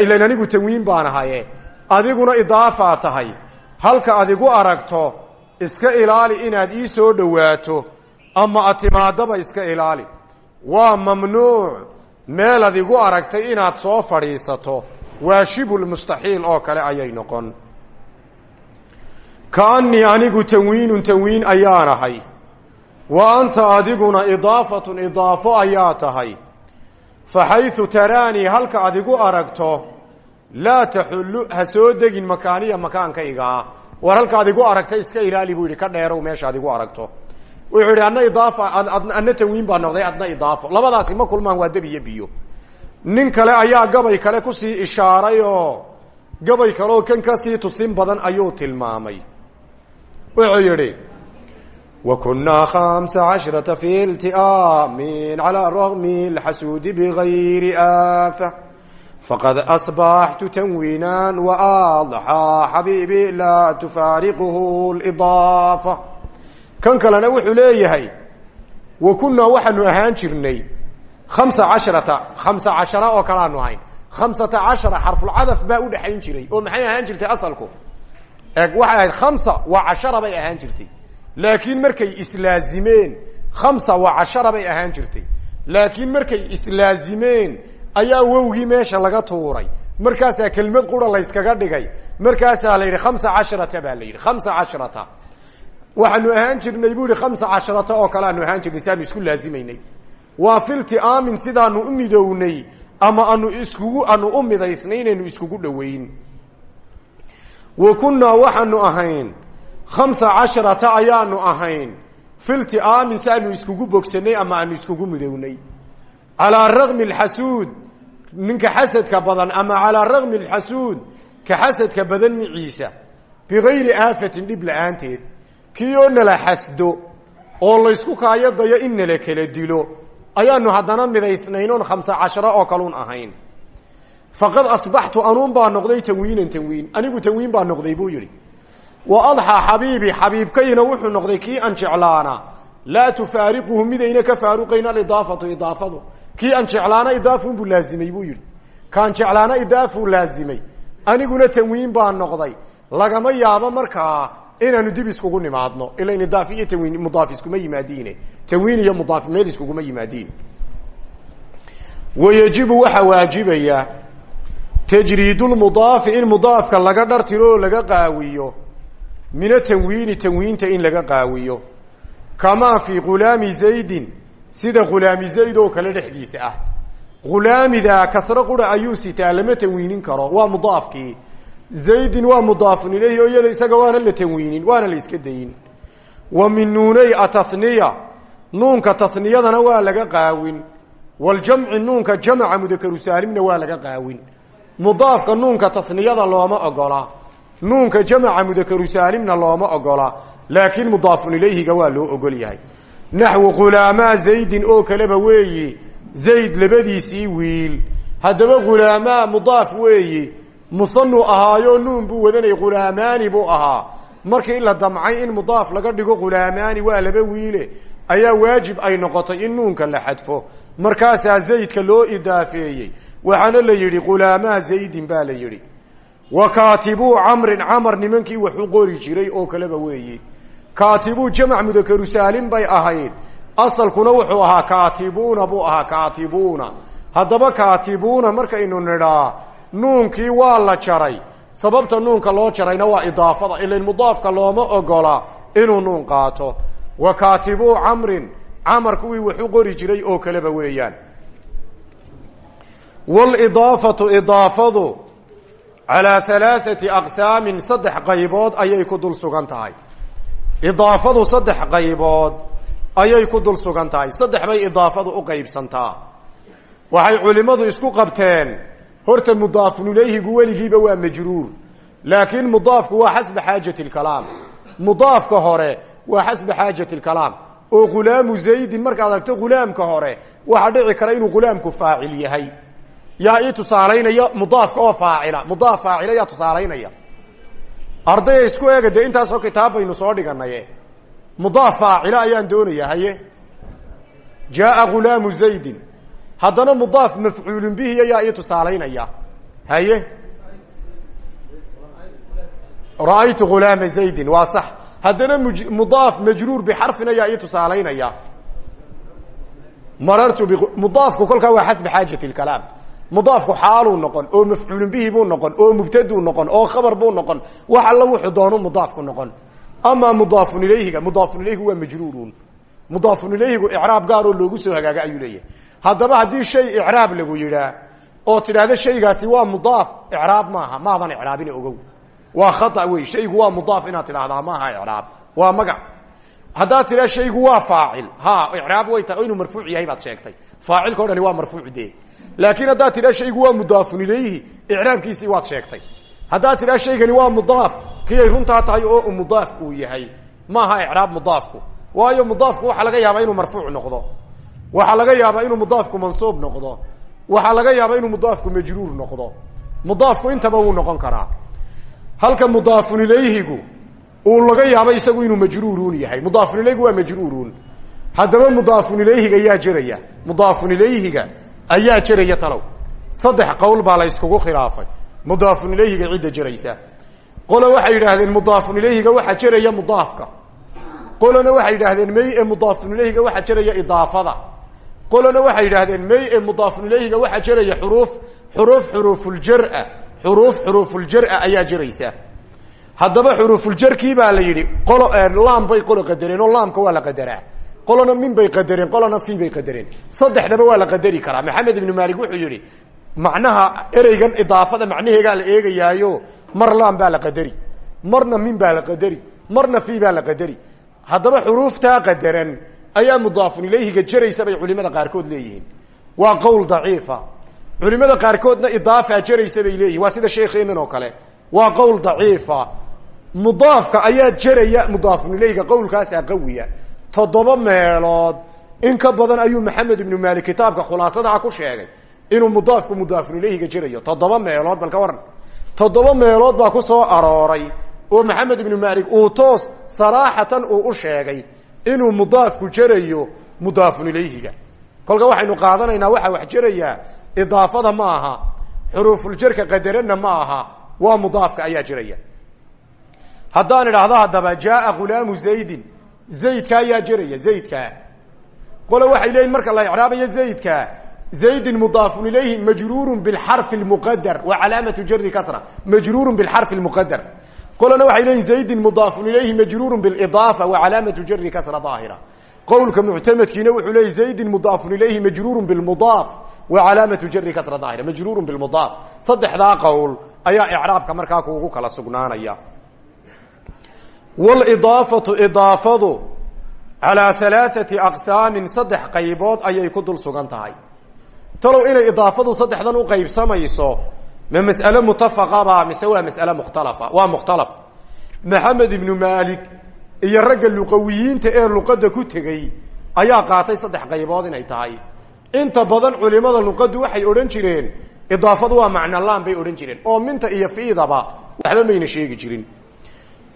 Ilan anigu tanwiin baan ahaye. Adiguna idaafaa tahay. Halka ad igu aragto iska ilaali inaad ii soo dhowaato ama ad timaadaba iska ilaali. Waa mamnuuc. Meel ad igu aragtay inaad soo fadhiisato. Waa shibulmustaxiil oo kale ayay noqon kaanii anigu tanwiinun tanwiin ayaan ahay wa anta adiguna idaafatun idaafo ayaa tahay. Faxaysu taraanii halka ad igu aragto laa taxullu ha soo degin makaaniya makaankaygaa war halka ad igu aragta iska ilaali buu yidhi ka dheerow meesha ad igu aragto. Wuxuu yidhi adna idaafa adna tanwiin baa noqday adna idaafo. Labadaasi ma kulmaan waa deb iyo biyo. Nin kale ayaa gabay kale ku sii ishaaray oo gabay kaleoo kan ka sii tusin badan ayuu tilmaamay wuxuu yidhi wa kunaa khamsa cashrata fi ilti'aamin calaa ragmi lxasuudi bigayri aafa faqad asbaxtu tanwiinan waadxaa xabiibi laa tufaariquhu lidaafa kan kalena wuxuu leeyahay wa kunaa waxaanu ahaan jirnay khamsa casharata khamsa cashara oo kaleaanu ahayn khamsata cashara xarfulcadaf baa udhexayn jiray oo maxay ahaan jirtay asalku eeg waxay ahayd khamsa waa cashara bay ahaan jirtay. Laakiin markay islaazimeen khamsa waa cashara bay ahaan jirtay. Laakiin markay islaazimeen ayaa wowgii meesha laga tuuray. Markaasaa kelmad qura layskaga dhigay. Markaasaa la yidhi khamsa casharata baa la yidhi khamsa casharata. Waxaanu ahaan jirnay bu ihi khamsa casharata oo kale aanu ahaan jirnay si aanu isku laazimaynay waa filtiaamin sidaanu u midownay ama anu iskugu anu u midaysnay inaynu iskugu dhoweyn wa kunnaa waxaanu ahayn. Khamsa casharata ayaanu ahayn. Filtiaamin si aanu iskugu bogsanay ama aanu iskugu midownay. Calaa ragmi alxasuud ninka xasadka badan ama calaa ragmi alxasuud ka xasadka badan miciisa bigayri aafatin dhib la'aanteed. Kii oo nala xasdo oo laysku kaayadayo in nala kala dilo. Ayaanu haddana midaysnaynoon khamsa cashara oo kalun ahayn faqad asbaxtu anuun baa noqday tanwiinan tanwiin. Anigu tanwiin baa noqday buu yidhi. Wa adxaa xabiibi xabiibkayna wuxuu noqday kii aan jeclaana. Laa tufaariquhu midayna ka faaruqayn alidaafatu idaafadu. Kii aan jeclaana idaafunbuu laazimay buu yidhi. Kaan jeclaana idaafuu laazimay. Aniguna tanwiin baa noqday. Lagama yaabo markaa inaanu dib iskugu nimaadno. Ila idaaf iyo tanwiin mudaaf iskuma yimaadiine. Tanwiin iyo mudaaf meel iskuguma yimaadiin wayajibu waxaa waajibaya tajriidulmudaafi in mudaafka laga dhartiro oo laga qaawiyo. Mina tanwiini tanwiinta in laga qaawiyo. Kamaa fii ghulaami zaydin sida ghulaami zayd oo kale dhexdiisa ah. Ghulaamida kasro qura ayuu sitaa lama tanwiinin karo. Waa mudaafkii zaydin waa mudaafun ilayhi oo iyada isaga waana la tanwiinin waana la iska dayin. Wa min nuunay ataniya nuunka taniyadana waa laga qaawin. Waljamci nuunka jamca mudakaru saalimna waa laga qaawin mudaafka nuunka taniyada looma ogola. Nuunka jamca mudakaru saalimna looma ogola. Laakiin mudaafun ilayhiga waa loo ogol yahay. Naxwu khulaamaa zaydin oo kaleba weeyi zayd labadiisii wiil. Haddaba khulaamaa mudaaf weeyi musanu ahaayo nuun buu wadanay khulaamaani buu ahaa. Markii la damcay in mudaaf laga dhigo khulaamaani waa laba wiile ayaa waajib ay noqotay in nuunka la xadfo. Markaasaa zaydka loo idaafeeyey waxaana la yidhi khulaamaa zaydin baa la yidhi wa kaatibuu camrin camar nimankii wax u qori jiray oo kaleba weeye kaatibuu jamac mudakaru saalim bay ahayd asalkuna wuxuu ahaa kaatibuuna buu ahaa kaatibuuna haddaba kaatibuuna markaynu nidhaa nuunkii waa la jaray sababta nuunka loo jarayna waa idaafada ilan mudaafka looma ogola inuu nuun qaato wa kaatibuu camrin camar kuwii wax qori jiray oo kaleba weeyaan walidaafatu idaafadu calaa halaaثati aqsaamin saddex qaybood ayay ku dul sugan tahay. Idaafadu saddex qaybood ayay ku dul sugan tahay. Saddex bay idaafadu u qaybsantaa. Waxay culimmadu isku qabteen horta mudaafun ilayhigu weligiiba waa majruur laakiin mudaafku waa xasba xaajati lkalaam mudaafka hore waa xasba xaajati lkalaam oo ghulaamu zaydin markaad aragto ghulaamka hore waxaa dhici kara inuu ghulaamku faacil yahay yaa ii tusaalaynaya mudaafka oo faacila mudaaf faacila yaa tusaalaynaya. Ardaya isku eega dee intaasoo kitaab baynu soo dhiganaye mudaaf faacila ayaan doonaya haye jaaa ghulaamu zaydin haddana mudaaf mafcuulun bihi ayaa ii tusaalaynaya. Haye? Ra'aytu ghulaama zaydin waa sax. Haddana mudaaf majruur bixarfin ayaa ii tusaalaynaya. Marartu mudaafku kolkaa waa xasba xaajati lkalaam mudaafku xaaluu noqon oo mafcuulun bihi buu noqon oo mubtaduu noqon oo khabar buu noqon wax alla wuxuu doonu mudaafku noqon. Amaa mudaafun ilayhiga mudaafun ilayhi waa majruurun. Mudaafun ilayhigu icraab gaaroo loogu soo hagaaga ayuu leeyahay. Haddaba haddii shay icraab lagu yidhaa oo tidhaahdo shaygaasi waa mudaaf icraab maaha maadan icraabina ogow. Waa khata wey shaygu waa mudaaf inaad tidhaahdaa maaha icraab. Waa magac. Haddaad tidhaa shaygu waa faacil ha icraab way tahay o inuu marfuuc yahay baad sheegtay. Faacilka o dhani waa marfuuc dee laakiin haddaad tidhaa shaygu waa mudaafun ilayhi icraabkiisii waad sheegtay. Haddaad tidhaa shaygani waa mudaaf kiyay runtaa tahay oo mudaaf uu yahay. Maaha icraab mudaafku. Waayo mudaafku waxaa laga yaabaa inuu marfuuc noqdo. Waxaa laga yaabaa inuu mudaafku mansuub noqdo. Waxaa laga yaabaa inuu mudaafku majruur noqdo. Mudaafku intaba wuu noqon karaa. Halka mudaafun ilayhigu uu laga yaabo isagu inuu majruurun yahay. Mudaafun ilayhigu waa majruurun haddaba mudaafun ilayhiga ayaa jeraya mudaafun ilayhiga ayaa jeraya talow. Saddex qowl baa la yskugu khilaafay. Mudaafun ilayhiga cidda jeraysa qolo waxay yidhaahdeen mudaafun ilayhiga waxaa jeraya mudaafka. Qolona waxay yidhaahdeen may ee mudaafun ilayhiga jeraya idaafada. Qolona waxay yidhaahdeen may ee mudaafun ilayhiga waxaa jeraya xuruuf xuruuf xuruufuljar-a xuruuf xuruufuljar-a ayaa jeraysa haddaba xuruufuljarkii baa la yidhi qolo laam bay qolo qadareen oo laamka waa la qadaraa qolona min bay qadareen qolona fi bay qadareen saddexdaba waa la qadari karaa. Maxamed ibnu maalik wuxuu yidhi macnaha ereygan idaafada macnaheegaa la eegayaayo mar laam baa la qadari marna min baa la qadari marna fi baa la qadari. Haddaba xuruuftaa qadaran ayaa mudaafun ilayhiga jeraysa bay culimada qaarkood leeyihiin. Waa qowl daciifa. Culimada qaarkoodna idaafa jeraysa bay leeyihiin waa sida sheekeenan oo kale. Waa qowl daciifa. Mudaafka ayaa jeraya mudaafun ilayhiga qowlkaasaa qawiya toddoba meelood. In ka badan ayuu maxamed ibnu maalik kitaabka khulaasadaa ku sheegay. Inuu mudaafku mudaafun ilayhiga jerayo toddoba meelood bal ka waran. Toddoba meelood baa ku soo arooray. Oo maxamed ibnu maalik uu toos saraaxatan uu u sheegay inuu mudaafku jerayo mudaafun ilayhiga. Kolka waxaynu qaadanaynaa waxaa wax jerayaa idaafada ma aha xuruufuljarka qadarana ma aha waa mudaafka ayaa jeraya haddaan idhaahdo haddaba jaaa ghulaamu zaydin zaydka ayaa jeraya zaydka. Qole waxay leeyihiin marka la icraabayo zaydka zaydin mudaafun ilayhi majruurun bilxarfi lmuqadar wa calaamatu jari kasra majruurun bilxarfi lmuqadar qolena waxay leeyihiin zaydin mudaafun ilayhi majruurun bilidaafa wa calaamatu jari kasra daahira. Qowlka muctamadkiina wuxuu leeyay zaydin mudaafun ilayhi majruurun bilmudaaf wa calaamatu jari kasra daahira majruurun bilmudaaf. Saddexdaa qowl ayaa icraabka markaa kuugu kala sugnaanaya walidaafatu idaafadu calaa halaaثati aqsaamin saddex qaybood ayay ku dul sugan tahay. Talow inay idaafadu saddexdan u qaybsamayso ma mas'ale mutafaqaba mise waa mas'ale mukhtalafa waa mukhtalaf. Maxamed ibnu maalik iyo ragga luqawiyiinta ee luqadda ku tegey ayaa qaatay saddex qaybood inay tahay. Inta badan culimada luqaddu waxay odhan jireen idaafadu waa macnolaan bay odhan jireen oo minta iyo fiidaba waxba mayna sheegi jirin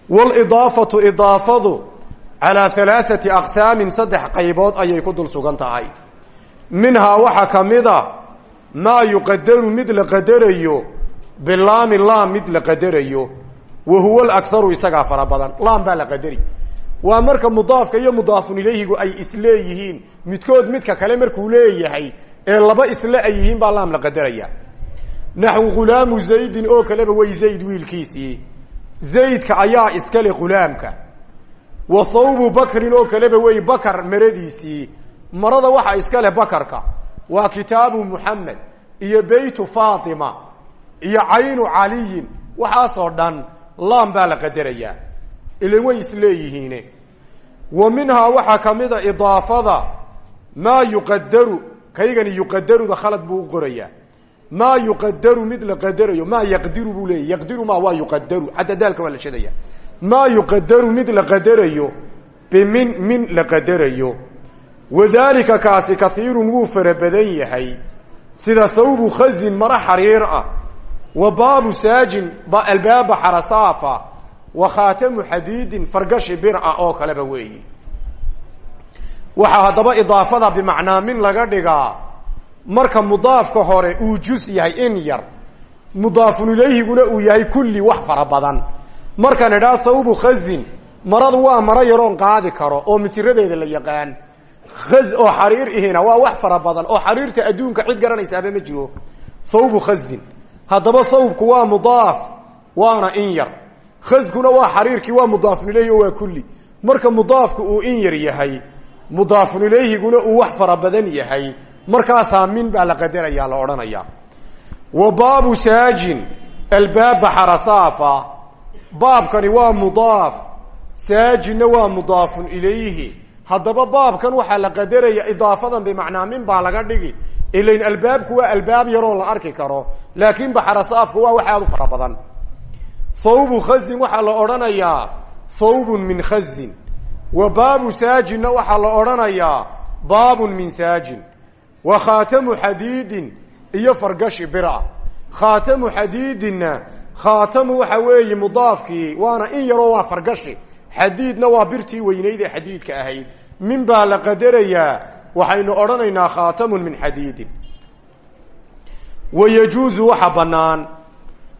walidaafatu idaafadu calaa halaaثati aqsaamin saddex qaybood ayay ku dul sugan tahay. Minhaa waxaa ka mida maa yuqadaru mid la qadarayo bilaami laam mid la qadarayo wa huwa alakharu isagaa fara badan laam baa la qadari. Waa marka mudaafka iyo mudaafun ilayhigu ay isleeyihiin midkood midka kale markuu leeyahay ee laba isle ay yihiin baa laam la qadaraya. Naxwu ghulaamu zaydin oo kaleba way zayd wiilkiisii zaydka ayaa iskale ghulaamka wa thawbu bakrin oo kaleba way bakar maradiisii marada waxaa iskale bakarka. Waa kitaabu muxamed iyo beytu faatima iyo caynu caliyin. Waxaasoo dhan laam baa la qadarayaa. Ilan way isleeyihiine wa minhaa waxaa ka mid a idaafada maa yuqadaru kaygani yuqadaruda khalad buu u qorayaa maa yuqadaru mid la qadarayo maa yaqdiru buu leeyay yaqdiru ma waa yuqadaru xataa daalka waa la shadaya maa yuqadaru mid la qadarayo bimin min la qadarayo wadaalika kaasi kaiirun wuu fara badan yahay. Sida thawbu khazin mara xariir ah. Wa baabu saajin albaaba xarasaafa. Wa khaatamu xadiidin fargashi birca oo kaleba weeyi. Waxaa haddaba idaafada bimacnaa min laga dhigaa marka mudaafka hore uu jus yahay in yar mudaafun ilayhiguna uu yahay kulli wax fara badan. Markaan idhaa thawbu khazin. Maradu waa maro yaroon qaadi karo oo mitiradeeda la yaqaan. Khaz oo xariir ihina waa wax fara badan oo xariirta adduunka cid garanaysaaba ma jiro. Thawbu khazin. Haddaba thawbku waa mudaaf waana in yar. Khazkuna waa xariirkii waa mudaafun ilayhi oo waa kulli. Marka mudaafku uu in yar yahay mudaafun ilayhiguna uu wax fara badan yahay markaasaa min baa la qadaraya la odhanaya. Wa baabu saajin albaaba xarasaafa. Baabkani waa mudaaf. Saajinna waa mudaafun ilayhi. Haddaba baabkan waxaa la qadaraya idaafadan bimacnaa min baa laga dhigi. Ilain albaabku waa albaab yaroo la arki karo laakiin baxarasaafku waa wax aad u fara badan. Thawbu khazin waxaa la odhanayaa thawbun min khazin. Wa baabu saajinna waxaa la odhanayaa baabun min saajin wa khaatamu xadiidin iyo fargashi bira khaatamu xadiidinna khaatamu waxa weeye mudaafkii waana in yaroo waa fargashi xadiidna waa birtii weynayd ee xadiidka ahayd min baa la qadarayaa waxaynu odhanaynaa khaatamun min xadiidin wa yajuuzu waxa bannaan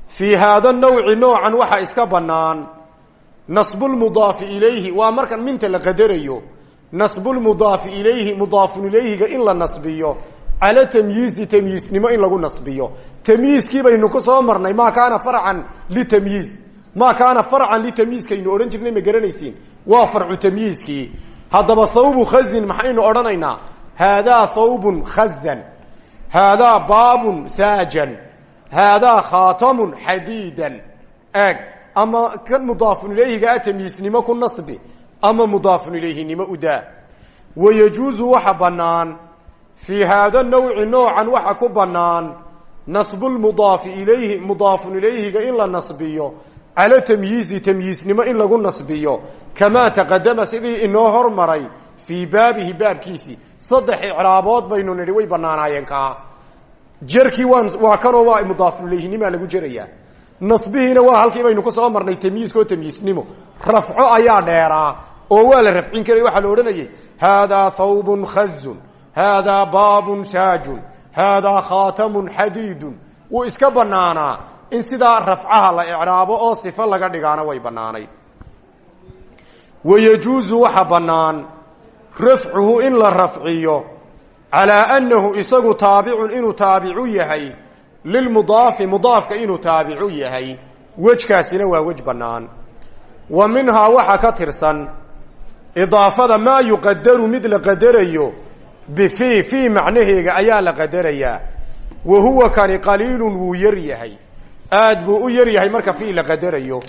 fii haada nawci noocan waxa iska bannaan nasbulmudaafi ilayhi waa markan minta la qadarayo nasbulmudaafi ilayhi mudaafun ilayhiga in la nasbiyo. Cala tamyiizi tamyiisnimo in lagu nasbiyo. Tamyiiskii baynu ku soo marnay maa kaana farcan litamyiiz maa kaana farcan litamyiizkaynu odhan jirnay ma garanaysiin. Waa farcu tamyiizkii haddaba thawbu khazin maxaynu odhanaynaa. Haadaa thawbun khazan. Haadaa baabun saajan. Haadaa khaatamun xadiidan eeg ama kan mudaafun ilayhigaa tamyiisnimo ku nasbi ama mudaafun ilayhinimo udaa wayajuuzu waxa bannaan fii haada nawci noocan waxa ku bannaan nasbulmudaafi ilayhi mudaafun ilayhiga in la nasbiyo cala tamyiizi tamyiisnimo in lagu nasbiyo kamaa taqadama sidii inoo hormaray fii baabihi baabkiisii saddex icraabood baynu nidhi way banaanaayeen kaa. Jerkii waan waa kanoo waa mudaafun ilayhinimaa lagu jerayaa nasbihiina waa halkii baynu ku soo marnay tamyiiskoo tamyiisnimo rafco ayaa dheeraa oo waa la rafcin karay waxaa la odhanayay haadaa thawbun khazun haadaa baabun saajun haadaa khaatamun xadiidun wuu iska banaanaa in sidaa rafcaha la icraabo oo sifo laga dhigaana way banaanayd wayajuuzu waxa bannaan rafcuhu in la rafciyo calaa annahu isagu taabicun inuu taabicu yahay lilmudaafi mudaafka inuu taabicu yahay wejkaasina waa wej bannaan wa minhaa waxaa ka tirsan idaafada maa yuqadaru mid la qadarayo bifii fii macnaheega ayaa la qadarayaa wa kani qaliilun wuu yar yahay aad buu u yar yahay marka fii la qadarayo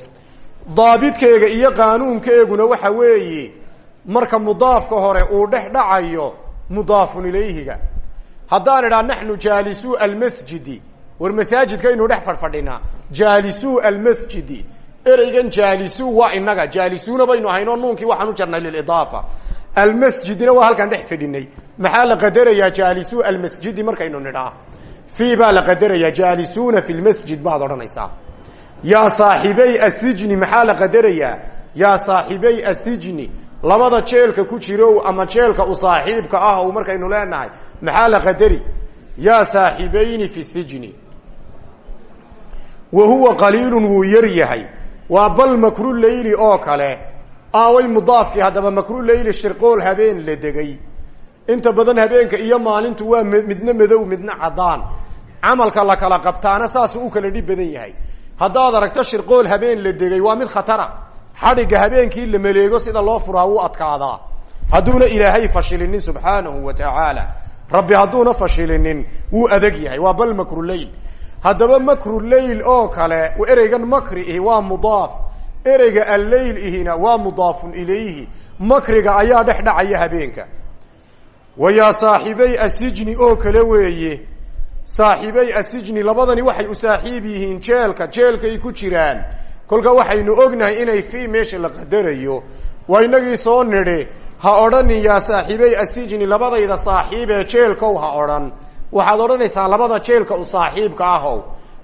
daabidkeega iyo qaanuunkeeguna waxa weeye marka mudaafka hore uu dhex dhacayo mudaafun ilayhiga haddaan idhaa naxnu jaalisuu almasjidi war masaajidkaynu dhex fadhfadhinaa jaalisuu almasjidi. Ereygan jaalisuu waa inaga jaalisuuna baynu ahaynoo nuunkii waxaan u jarnay lilidaafa. Almasjidina waa halkaan dhex fadhinay maxaa la qadarayaa jaalisuu almasjidi markaynu nidhaa fii baa la qadarayaa jaalisuuna fi lmasjid baad odhanaysaa. Yaa saaxibey asijni maxaa la qadarayaa? Yaa saaxibey asijni labada jeelka ku jirow ama jeelka u saaxiibka ah markaynu leenahay maxaa la qadari? Yaa saaxibayni fi sijni wa huwa qaliilun wuu yar yahay. Waa bal makru leyli oo kale. Aaway mudaafkii haddaba makru leyli shirqool habeen la degay. Inta badan habeenka iyo maalintu waa midna madow midna caddaan. Camalka la kala qabtaana saasuu u kala dhib badan yahay. Haddaad aragto shirqool habeen la degay waa mid khatara. Xadhigga habeenkii la maleego sida loo furaa wuu adkaadaa. Hadduuna ilaahay fashilinin subxaanahu wa tacaala rabbi hadduuna fashilinin wuu adag yahay. Waa bal makru leyl haddaba makru leyl oo kale ereygan makri ihi waa mudaaf. Ereyga alleyl ihina waa mudaafun ilayhi. Makriga ayaa dhex dhacaya habeenka. Wa yaa saaxibey asijni oo kale weeye. Saaxibey asijni labadani waxay u saaxiib yihiin jeelka. Jeelkay ku jiraan. Kolka waxaynu ognahay inay fii meesha la qadarayo. Waa inagii soo nidhi ha odhanin yaa saaxibey asijni labadayda saaxiib ee jeelkow ha odhan waxaad odhanaysaa labada jeelka u saaxiibka ahow.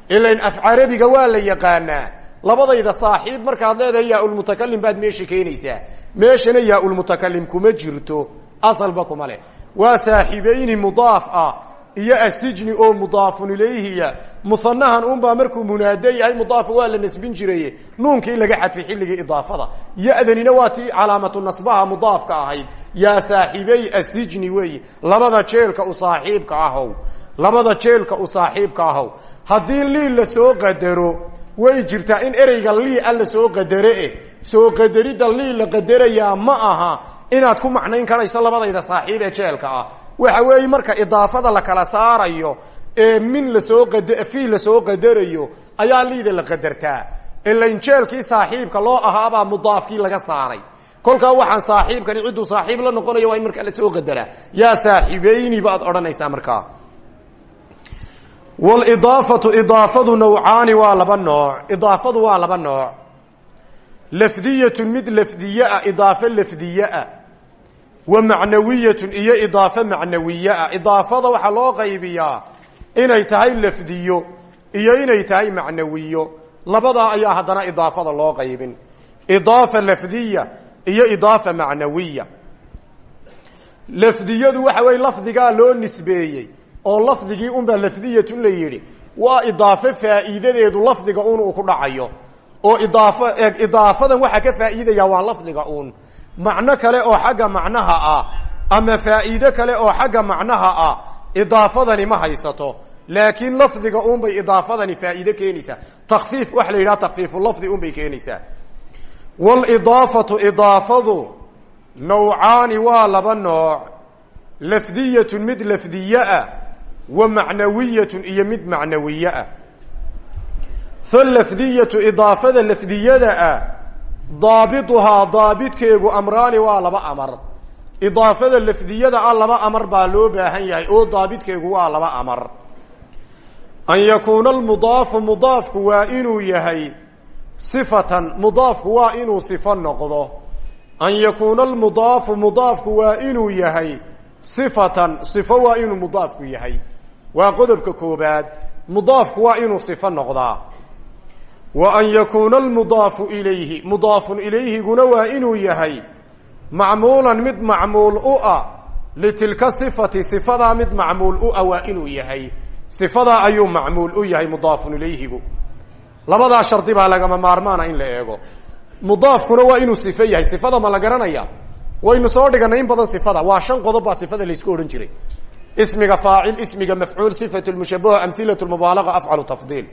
Ilain af carabiga waa la yaqaanaa. Labadayda saaxiib markaad leedahay yaa ulmutakalim baad meesha keenaysaa. Meeshana yaa ulmutakalim kuma jirto. Asalba kuma leh. Waa saaxiibeyni mudaaf ah iyo asijni oo mudaafun ilayhiya musanahan unbaa markuu munaado yahay mudaafa waa la nasbin jiraye nuunkii laga xadfay xilligii idaafada. Ya-danina waa tii calaamatu nasbaha mudaafka ahayd. Yaa saaxibey asijni weeye labada jeelka u saaxiibka ahow. Labada jeelka u saaxiibka ahow. Haddii lii la soo qadaro way jirtaa in ereyga lii a la soo qadare eh. Soo qadarida lii la qadarayaa ma aha inaad ku macnayn karayso labadayda saaxiib ee jeelka ah waxa weeye marka idaafada la kala saarayo ee min la soo qad fi la soo qadarayo ayaa liida la qadartaa. Ilain jeelkii saaxiibka loo ahaabaa mudaafkii laga saaray. Kolkaa waxaan saaxiibkani cidduu saaxiib la noqonayo waa in markaa la soo qadaraa yaa saaxiibeyni baad odhanaysaa markaa. Walidaafatu idaafadu nawcaani waa laba nooc. Idaafadu waa laba nooc. Lafdiyatun mid lafdiyeah idaafo lafdiyeah wa macnawiyatun iyo idaafo macnawiyeah idaafada waxaa loo qaybiyaa inay tahay lafdiyo iyo inay tahay macnawiyo. Labadaa ayaa haddana idaafada loo qaybin. Idaafa lafdiya iyo idaafa macnawiya. Lafdiyadu waxa weye lafdigaa loo nisbeeyey oo lafdigii unbaa lafdiyatun la yidhi. Waa idaafo faa'iidadeedu lafdiga un uu ku dhacayo oo idaafo idaafadan waxaa ka faa'iidaya waa lafdiga uun macno kale oo xagga macnaha ah ama faa'iide kale oo xagga macnaha ah idaafadani ma haysato. Laakiin lafdiga un bay idaafadani faa'iide keenaysaa. Takfiif waxa la yidhaha takfiifu lafdi un bay keenaysaa. Walidaafatu idaafadu nawcaani waa laba nooc. Lafdiyatun mid lafdiyeah wa macnawiyatun iyo mid macnawiyeah falafdiyatu idaafada lafdiyada ah daabituhaa daabitkeegu amraani waa laba amar. Idaafada lafdiyada ah laba amar baa loo baahan yahay oo daabitkeegu waa laba amar. An yakuuna almudaafu mudaafku waa inuu yahay sifatan mudaafku waa inuu sifo noqdo. An yakuuna almudaafu mudaafku waa inuu yahay sifatan sifo waa inuu mudaafku yahay. Waa qodobka koobaad mudaafku waa inuu sifo noqdaa wa an yakuuna almudaafu ilayhi. Mudaafun ilayhiguna waa inuu yahay macmuulan mid macmuul u ah. Litilka sifati sifadaa mid macmuul u ah waa inuu yahay. Sifadaa ayuu macmuul u yahay mudaafun ilayhigu. Labadaa shardi baa lagama maarmaana in la eego. Mudaafkuna waa inuu sifo yahay. Sifada ma la garanaya. Waynu soo dhiganay in badan sifada. Waa shan qodob baa sifada laysku odhan jiray. Ismiga faacil ismiga mafcuul sifat lmushabaha amhilat mubaalaga afcalu tafdiil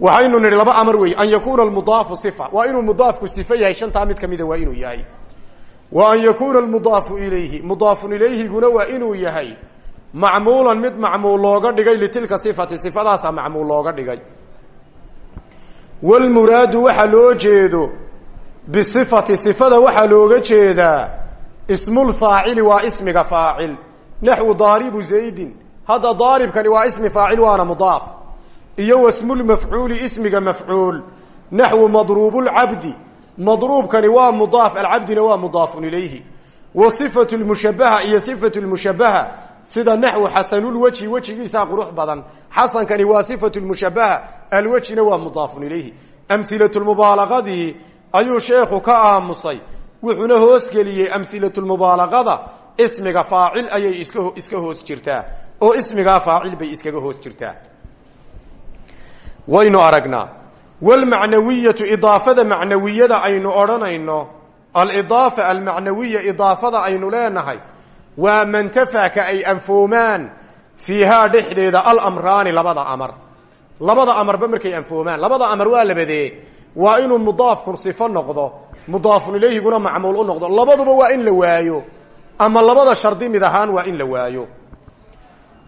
waxaynu nidhi laba amar wey an yakuuna almudaafu sifa waa inuu mudaafku sifo yahay shantaa mid kamida waa inuu yahay wa an yakuuna almudaafu ilayhi mudaafun ilayhiguna waa inuu yahay macmuulan mid macmuul looga dhigay litilka sifati sifadaasaa macmuul looga dhigay walmuraadu waxaa loo jeedo bisifati sifada waxaa looga jeedaa ismulfaacili waa ismiga faacil naxwu daaribu zaydin hadda daaribkani waa ismi faacil waana mudaaf iyo wasmulmafcuuli ismiga mafcuul naxwu madruubulcabdi madruubkani waa mudaaf alcabdina waa mudaafun ilayhi. Wa sifatu lmushabaha iyo sifatu lmushabaha sida naxwu xasanulwejhi wejigiisaa qurux badan. Xasankani waa sifatu lmushabaha alwejhina waa mudaafun ilayhi. Amhilatulmubaalaqadii ayuu sheekhu ka aamusay wuxuuna hoosgeliyey amhilatulmubaalaqada ismiga faacil ayay iska iska hoos jirtaa oo ismigaa faacil bay iskaga hoos jirtaa waynu aragnaa wlmacnawiyatu idaafada macnawiyada aynu odhanayno alidaafa almacnawiya idaafada aynu leenahay waa mantafaka ay anfoomaan fiihaa dhexdeeda alamraani labada amar. Labada amarba markay anfoomaan labada amar waa labadee waa inuu mudaafku sifo noqdo mudaafun ilayhiguna macmuul u noqdo. Labaduba waa in la waayo ama labada shardi mid ahaan waa in la waayo.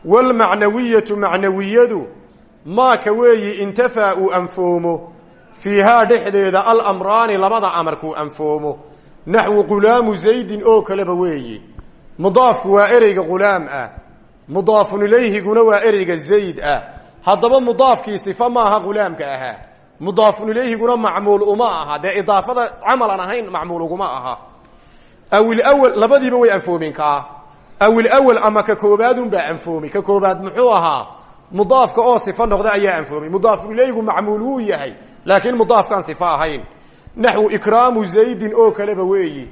Wlmacnawiyatu macnawiyadu maaka weeyi intafaa uu anfoomo. Fiihaa dhexdeeda alamraani labada amarkuu anfoomo. Naxwu qulaamu zaydin oo kaleba weeyi. Mudaafku waa ereyga ghulaam ah. Mudaafun ilayhiguna waa ereyga zayd ah. Haddaba mudaafkii sifa maaha ghulaamka ahaa mudaafun ilayhiguna macmuul uma aha. Dee idaafada camal aan ahayn macmuul uguma aha. Awilawel labadiiba way anfoomin kaa. Awilawel ama ka koobaadun baa anfoomay ka koobaad muxuu ahaa mudaafka oo sifo noqda ayaa anfoomay. Mudaafun ilayhigu macmuul wuu yahay laakiin mudaafkaan sifo ahayn. Naxwu ikraamu zaydin oo kaleba weeyi.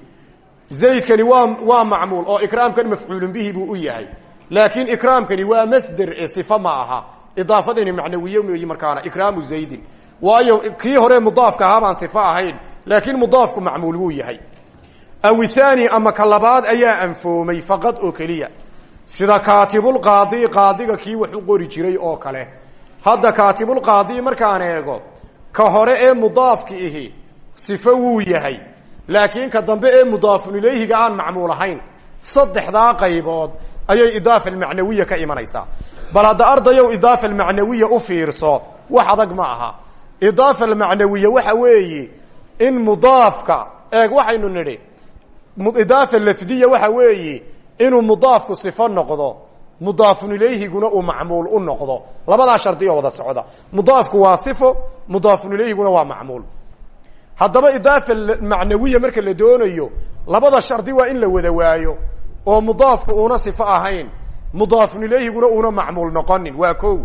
Zaydkani waa waa macmuul oo ikraamkan mafcuulun bihi buu u yahay. Laakiin ikraamkani waa masder ee sifa ma aha. Idaafadani macnawiye meeyi markaana ikraamu zaydin. Waayo kii hore mudaafka ahaa baan sifo ahayn laakiin mudaafku macmuul wuu yahay. Awithani ama ka labaad ayaa anfoomay faqad oo keliya sida kaatibulqaadi qaadiga kii wax u qori jiray oo kale. Hadda kaatibulqaadi markaan eego ka hore ee mudaafki ihi sifo wuu yahay. Laakiin ka dambe ee mudaafun ilayhiga aan macmuul ahayn saddexdaa qaybood ayay idaafa almacnawiya ka imanaysaa. Bal hadda ardayow idaafa almacnawiya u fiirso wax adag ma aha. Idaafa almacnawiya waxa weeyi in mudaafka eeg waxaynu nidhi idaafa lafdiya waxa weeyi inuu mudaafku sifo noqdo mudaafun ilayhiguna uu macmuul u noqdo. Labadaa shardi oo wada socda. Mudaafku waa sifo mudaafun ilayhiguna waa macmuul. Haddaba idaafa macnawiya marka la doonayo labada shardi waa in la wada waayo oo mudaafku uuna sifo ahayn mudaafun ilayhiguna uuna macmuul noqonin waa ko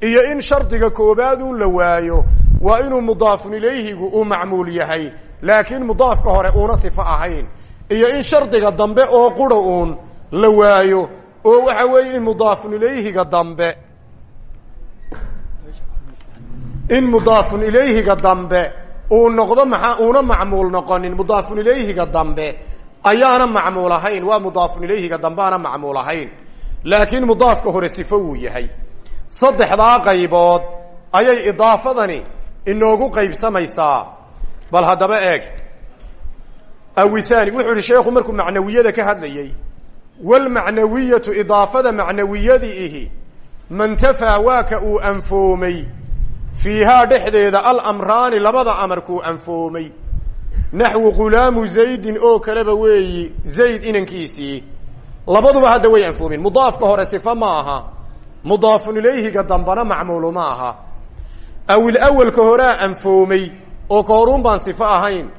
iyo in shardiga koobaad un la waayo waa inuu mudaafun ilayhigu uu macmuul yahay laakiin mudaafka hore uuna sifo ahayn iyo in shardiga dambe oo qura uun la waayo oo waxa weeye in mudaafun ilayhiga dambe. In mudaafun ilayhiga dambe uu noqdo maa uuna macmuul noqonin mudaafun ilayhiga dambe ayaana macmuul ahayn waa mudaafun ilayhiga dambe aana macmuul ahayn. Laakiin mudaafka hore sifo wuu yahay. Saddexdaa qaybood ayay idaafadani inoogu qaybsamaysaa. Bal haddaba eeg awithani. Wuxuu ihi sheekhu markuu macnawiyada ka hadlayey wlmacnawiyatu idaafada macnawiyadii ihi mantafaa waa ka uu anfoomay. Fiihaa dhexdeeda alamraani labada amarkuu anfoomay. Naxwu qulaamu zaydin oo kaleba weeyi zayd inankiisii. Labaduba hadda way anfoomeen. Mudaafka hore sifa ma aha. Mudaafun ilayhiga dambana macmuulu ma aha. Awil awelka horaa anfoomay oo ka horuun baan sifo ahayn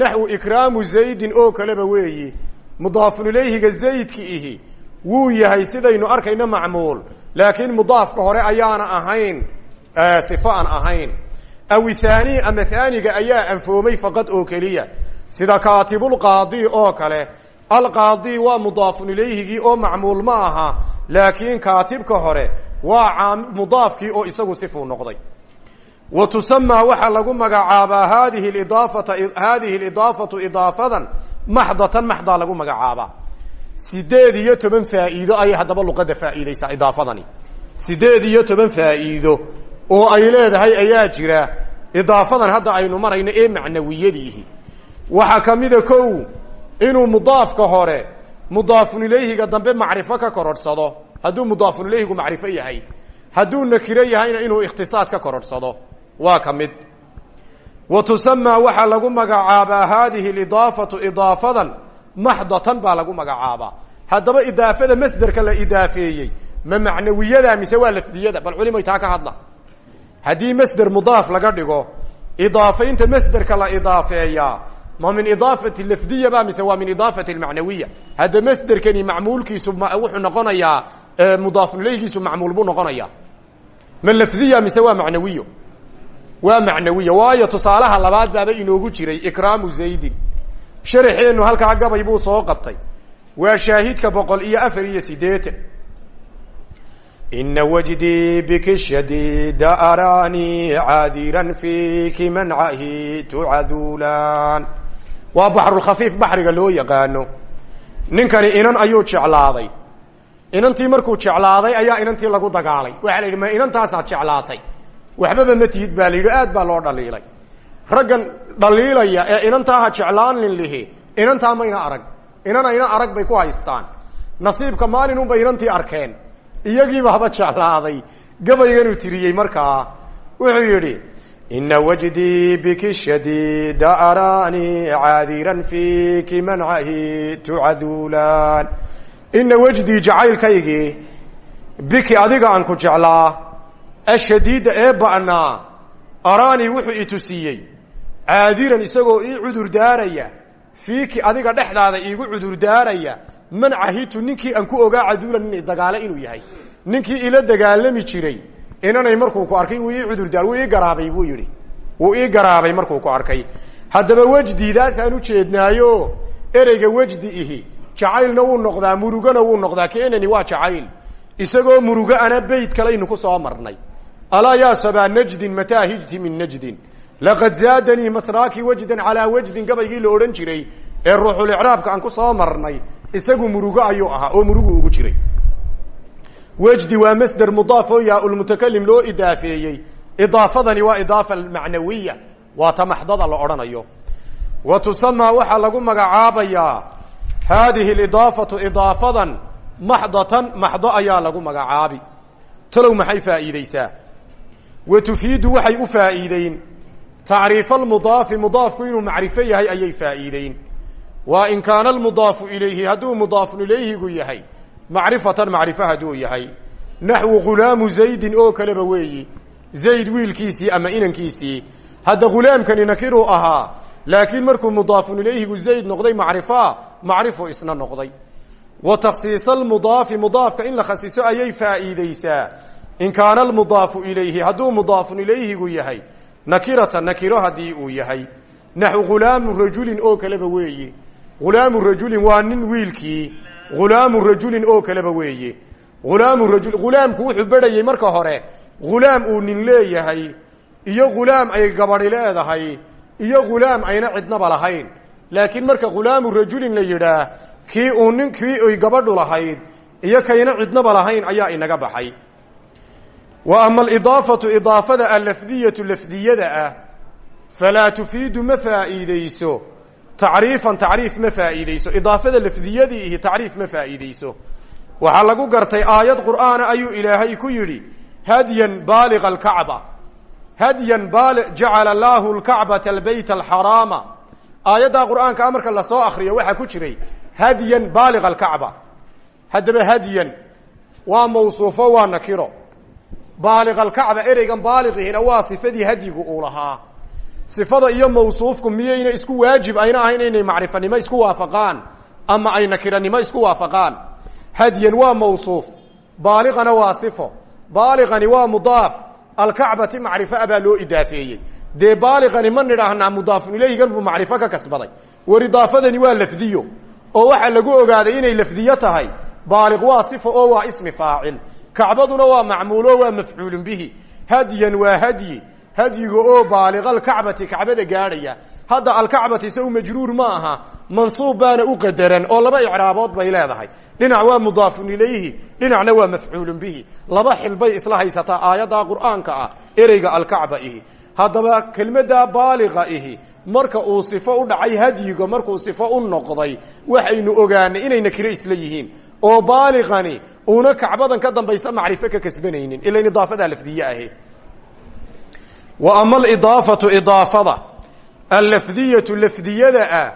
naxwu ikraamu zaydin oo kaleba weeyi. Mudaafun ilayhiga zaydki ihi. Wuu yahay sidaynu arkayno macmuul. Laakiin mudaafka hore ayaana ahayn sifo aan ahayn. Aw thaani ama haaniga ayaa anfoomay faqad oo keliya. Sida kaatibulqaadi oo kale alqaadi waa mudaafun ilayhigii oo macmuul ma aha. Laakiin kaatibka hore waa mudaafkii oo isagu sifuu noqday wa tusamaa waxaa lagu magacaabaa hadihi idaafata hadihi lidaafatu idaafadan maxdatan maxdaa lagu magacaabaa. Sideed iyo toban faa'iido ayay haddaba luqadda faa'iideysaa idaafadani. Sideed iyo toban faa'iido oo ay leedahay ayaa jira idaafadan hadda aynu marayno ee macnawiyadiihi. Waxaa ka mida kow inuu mudaafka hore mudaafun ilayhiga dambe macrifo ka kororhsado hadduu mudaafun ilayhigu macrifo yahay hadduu nakiro yahayna inuu ikhtisaad ka kororhsado waa ka mid. Wa tusamaa waxaa lagu magacaabaa haadihi lidaafatu idaafadan maxdatan baa lagu magacaabaa. Haddaba idaafada masderka la idaafeeyey ma macnawiyada mise waa lafdiyada? Bal culimay taa ka hadla. Haddii masder mudaaf laga dhigo idaafaynta masderka la idaafeeyaa ma min idaafati lafdiya ba mise waa min idaafati macnawiya hadda masderkani macmuulkiisu wuxuu noqonayaa mudaafun ilaygiisu macmuul buu noqonaya ma lafdiya mise waa macnawiyo waa macnawiya waayo tusaalaha labaad baaba inoogu jiray ikraamu zaydin. Sharaxeennu halkaa gabay buu soo qabtay. Waa shaahidka boqol iyo afar iyo sideetan ina wajdii biki shadiida araanii caadiran fiki mancahi tucaduulaan waa baxrulkhafiif baxriga loo yaqaano. Ninkani inan ayuu jeclaaday. Inantii markuu jeclaaday ayaa inantii lagu dagaalay. Waxaa la yidhi ma inantaasaad jeclaatay waxbaba ma tihid baa la yidhi aad baa loo dhaliilay. Raggan dhaliilaya ee inantaaha jeclaanin lihi inantaa mayna arag inan ayna arag bay ku haystaan. Nasiibka maalinunbay inantii arkeen iyagiiba haba jeclaaday. Gabayganuu tiriyey markaa wuxuu yidhi ina wajdii biki shadiida araanii caadiran fiki mancahi tucaduulaan. Ina wajdii jacaylkaygii biki adiga aan ku jeclaa ashadiida ee ba'naa araanii wuxuu itusiyey caadiran isagoo ii cudur daaraya fiiki adiga dhexdaada iigu cudur daaraya man cahitu ninkii aan ku ogaa caduulan inay dagaalo inuu yahay. Ninkii ila dagaalami jiray inanay markuu ku arkay wuu ii cudurdaar wuu ii garaabay buu yidhi. Wuu ii garaabay markuu ku arkay. Haddaba wejdidaasaan ujeednaayo ereyga wejdi ihi jacaylna wuu noqdaa murugona wuu noqdaa keenani waa jacayl isagoo murugo ana beyt kalaynu ku soo marnay alaa yaa sabaa najdin mataa hijti min najdin laqad zaadanii masraaki wajdan calaa wajdin gabaygii la odhan jiray ee ruuxulicraabka aan ku soo marnay isagu murugo ayuu ahaa oo murugu ugu jiray wejdi waa masder mudaaf oo yaa ulmutakalim loo idaafeeyey idaafadani waa idaafa macnawiya waa ta maxdada la odhanayo wa tusamaa waxaa lagu magacaabayaa haadihi lidaafatu idaafadan maxdatan maxdo ayaa lagu magacaabi talow maxay faa'iideysaa wa tufiidu waxay u faa'iideyn tacriif almudaafi mudaafku inuu macrifo yahay ayay faa'iideyn waa in kaana almudaafu ilayhi hadduu mudaafun ilayhigu yahay macrifatan macrifo hadduu yahay naxwu ghulaamu zaydin oo kaleba weeyi zayd wiilkiisii ama inankiisii hadda ghulaamkani nakiruu ahaa laakiin markuu mudaafun ilayhigu zayd noqday macrifaa macrifu isna noqday wa takhsiis almudaafi mudaafka in la khasiso ayay faa'iideysaa in kaana almudaafu ilayhi hadduu mudaafun ilayhigu yahay nakiratan nakiro haddii uu yahay. Naxwu ghulaamu rajulin oo kaleba weeyi ghulaamu rajulin waa nin wiilkii. Ghulaamu rajulin oo kaleba weeye. Hulaamu rajul ghulaamku wuxuu berhayey marka hore ghulaam uu nin leeyahay iyo ghulaam ay gabadhi leedahay iyo ghulaam ayna cidnaba lahayn. Laakiin marka ghulaamu rajulin la yidhaah kii uu nin kii ay gabadhu lahayd iyo kayna cidnaba lahayn ayaa inaga baxay wa ama alidaafatu idaafada allafdiyatu lafdiyada ah falaa tufiidu ma faa'iideyso tacriifan tacriif ma faa'iideyso idaafada lafdiyadiihi tacriif ma faa'iideyso waxaa lagu gartay aayad qur'aana ayuu ilaahay ku yidhi hadyan baaliga alkacba hadyan baali jacala allaahu lkacbata albayt alxaraama aayaddaa qur'aankaa marka la soo akriyo waxaa ku jiray hadyan baaliga alkacba. Haddaba baaliga alkacba ereygan baaliqihina waa sifadii hadyigu uu lahaa. Sifada iyo mawsuufku miyayna isku waajib ayna ahayn inay macrifanimo isku waafaqaan ama ay nakiranimo isku waafaqaan. Hadyan waa mawsuuf baaliqana waa sifo. Baaliqani waa mudaaf. Alkacbati macrifo abaa loo idaafeeyey. Dee baaliqani ma nidhaahnaa mudaafun ilayhigan buu macrifo ka kasbaday. War idaafadani waa lafdiyo. Oo waxaa lagu ogaaday inay lafdiyo tahay baaliq waa sifo oo waa ismi faacil kacbaduna waa macmuulo waa mafcuulun bihi. Hadyan waa hadyi. Hadyiga oo baaliqa alkacbati kacbada gaadhaya. Hadda alkacbati se u majruur ma aha mansuub baana u qadaran oo laba icraabood bay leedahay. Dhinac waa mudaafun ilayhi dhinacna waa mafcuulun bihi. Laba xilbay isla haysataa aayaddaa qur'aanka ah ereyga alkacba ihi. Haddaba kelmaddaa ihi marka uu sifo u dhacay hadyiga markuu sifo u noqday waxaynu ogaanay inay nakiro isla yihiin. Oo baaliqani uuna kacbadan ka dambaysa macrifo ka kasbanaynin. Ilan idaafadaa lafdiye ahe wa ama alidaafatu idaafada. Allafdiyatu lafdiyada ah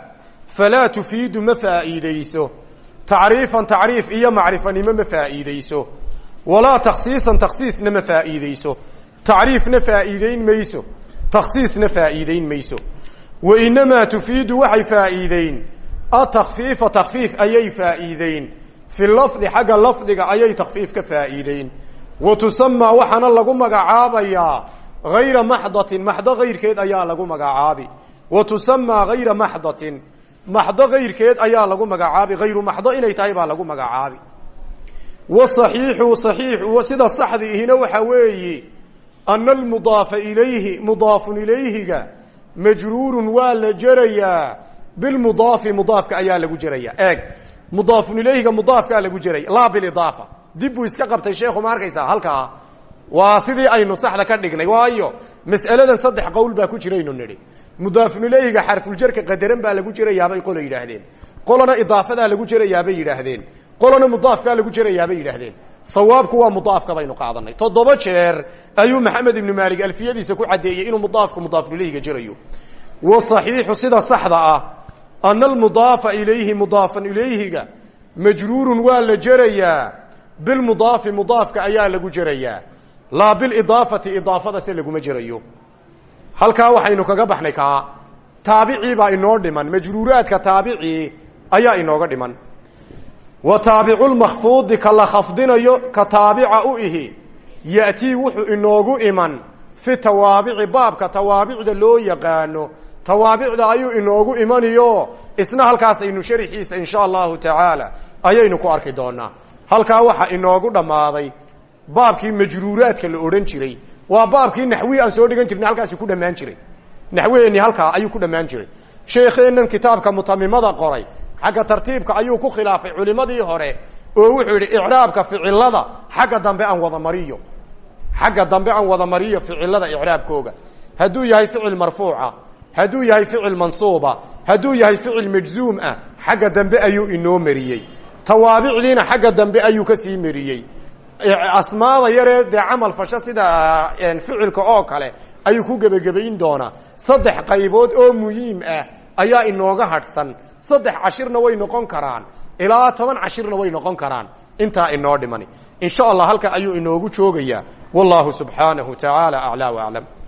falaa tufiidu ma faa'iideyso tacriifan tacriif iyo macrifanimo ma faa'iideyso walaa takhsiisan takhsiisna ma faa'iideyso tacriifna faa'iideyn mayso. Takhsiisna faa'iideyn mayso. Wa inamaa tufiidu waxay faa'iideyn atakfiifa takfiif ayay faa'iideyn fi lafdi xagga lafdiga ayay takfiif ka faa'iideyn wa tusamaa waxaana lagu magacaabayaa hayra maxdatin maxdo kayrkeed ayaa lagu magacaabi wa tusamaa hayra maxdatin maxdo kayrkeed ayaa lagu magacaabi hayru maxdo inay tahay baa lagu magacaabi wasaxiixu saxiixu sida saxdi ihina waxa weeye ana almudaafa ilayhi mudaafun ilayhiga majruurun waa la jerayaa bilmudaafi mudaafka ayaa lagu jeraya eeg mudaafun ilayhiga mudaafkaa lagu jeraya laa bilidaafa dib buu iska qabtay sheekhu ma arkaysaa? Halkaa. Waa sidii aynu saxda ka dhignay. Waayo mas'aladan saddex qowl baa ku jiraynu nidhi. Mudaafun ilayhiga xarfuljarka qadaran baa lagu jerayaabay qola yidhaahdeen. Qolana idaafadaa lagu jerayaabay yidhaahdeen. Qolana mudaafkaa lagu jerayaabay yidhaahdeen. Sawaabku waa mudaafka baynu qaadanay. Toddoba jeer ayuu maxamed ibnu maalik alfiyadiisa ku caddeeyey inuu mudaafku mudaafun ilayhiga jerayo wa saxiixu sida saxda ah ana almudaafa ilayhi mudaafan ilayhiga majruurun waa la jerayaa bilmudaafi mudaafka ayaa lagu jerayaa laa bilidaafati idaafada se laguma jerayo halkaa waxaynu kaga baxnay kaa taabicii baa inoo dhiman majruuraadka taabicii ayaa inooga dhiman wa taabiculmakfuudi ka la khafdinayo ka taabica u ihi ya'tii wuxuu inoogu iman fi tawaabici baabka tawaabicda loo yaqaano tawaabicda ayuu inoogu imaniyo. Isna halkaas aynu sharxiisa insha allahu tacaala ayaynu ku arki doonaa. Halkaa waxaa inoogu dhammaaday baabkii majruuraadka la odhan jiray. Waa baabkii naxwi aan soo dhigan jirnay halkaasi ku dhammaan jiray. Naxweheenni halkaa ayuu ku dhammaan jiray. Sheekheennan kitaabka mutamimada qoray xagga tartiibka ayuu ku khilaafay culimadii hore oo wuxuu yidhi icraabka ficilada xagga dambe aan wada mariyo. Xagga dambe aan wada mariyo ficilada icraabkooga. Hadduu yahay ficil marfuuca hadduu yahay ficil mansuuba hadduu yahay ficil majzuum ah xagga dambe ayuu inoo mariyey. Tawaabicdiina xagga dambe ayuu ka sii mariyey. Asmaada yaree dee camal fasho sida ficilka oo kale ayuu ku gebagabayn doonaa saddex qaybood oo muhiim ah ayaa inooga hadhsan. Saddex cashirna way noqon karaan. Ilaa toban cashirna way noqon karaan. Intaa inoo dhimani. In sha allah halka ayuu inoogu joogayaa. Wallahu subxaanahu tacaala aclaa waclam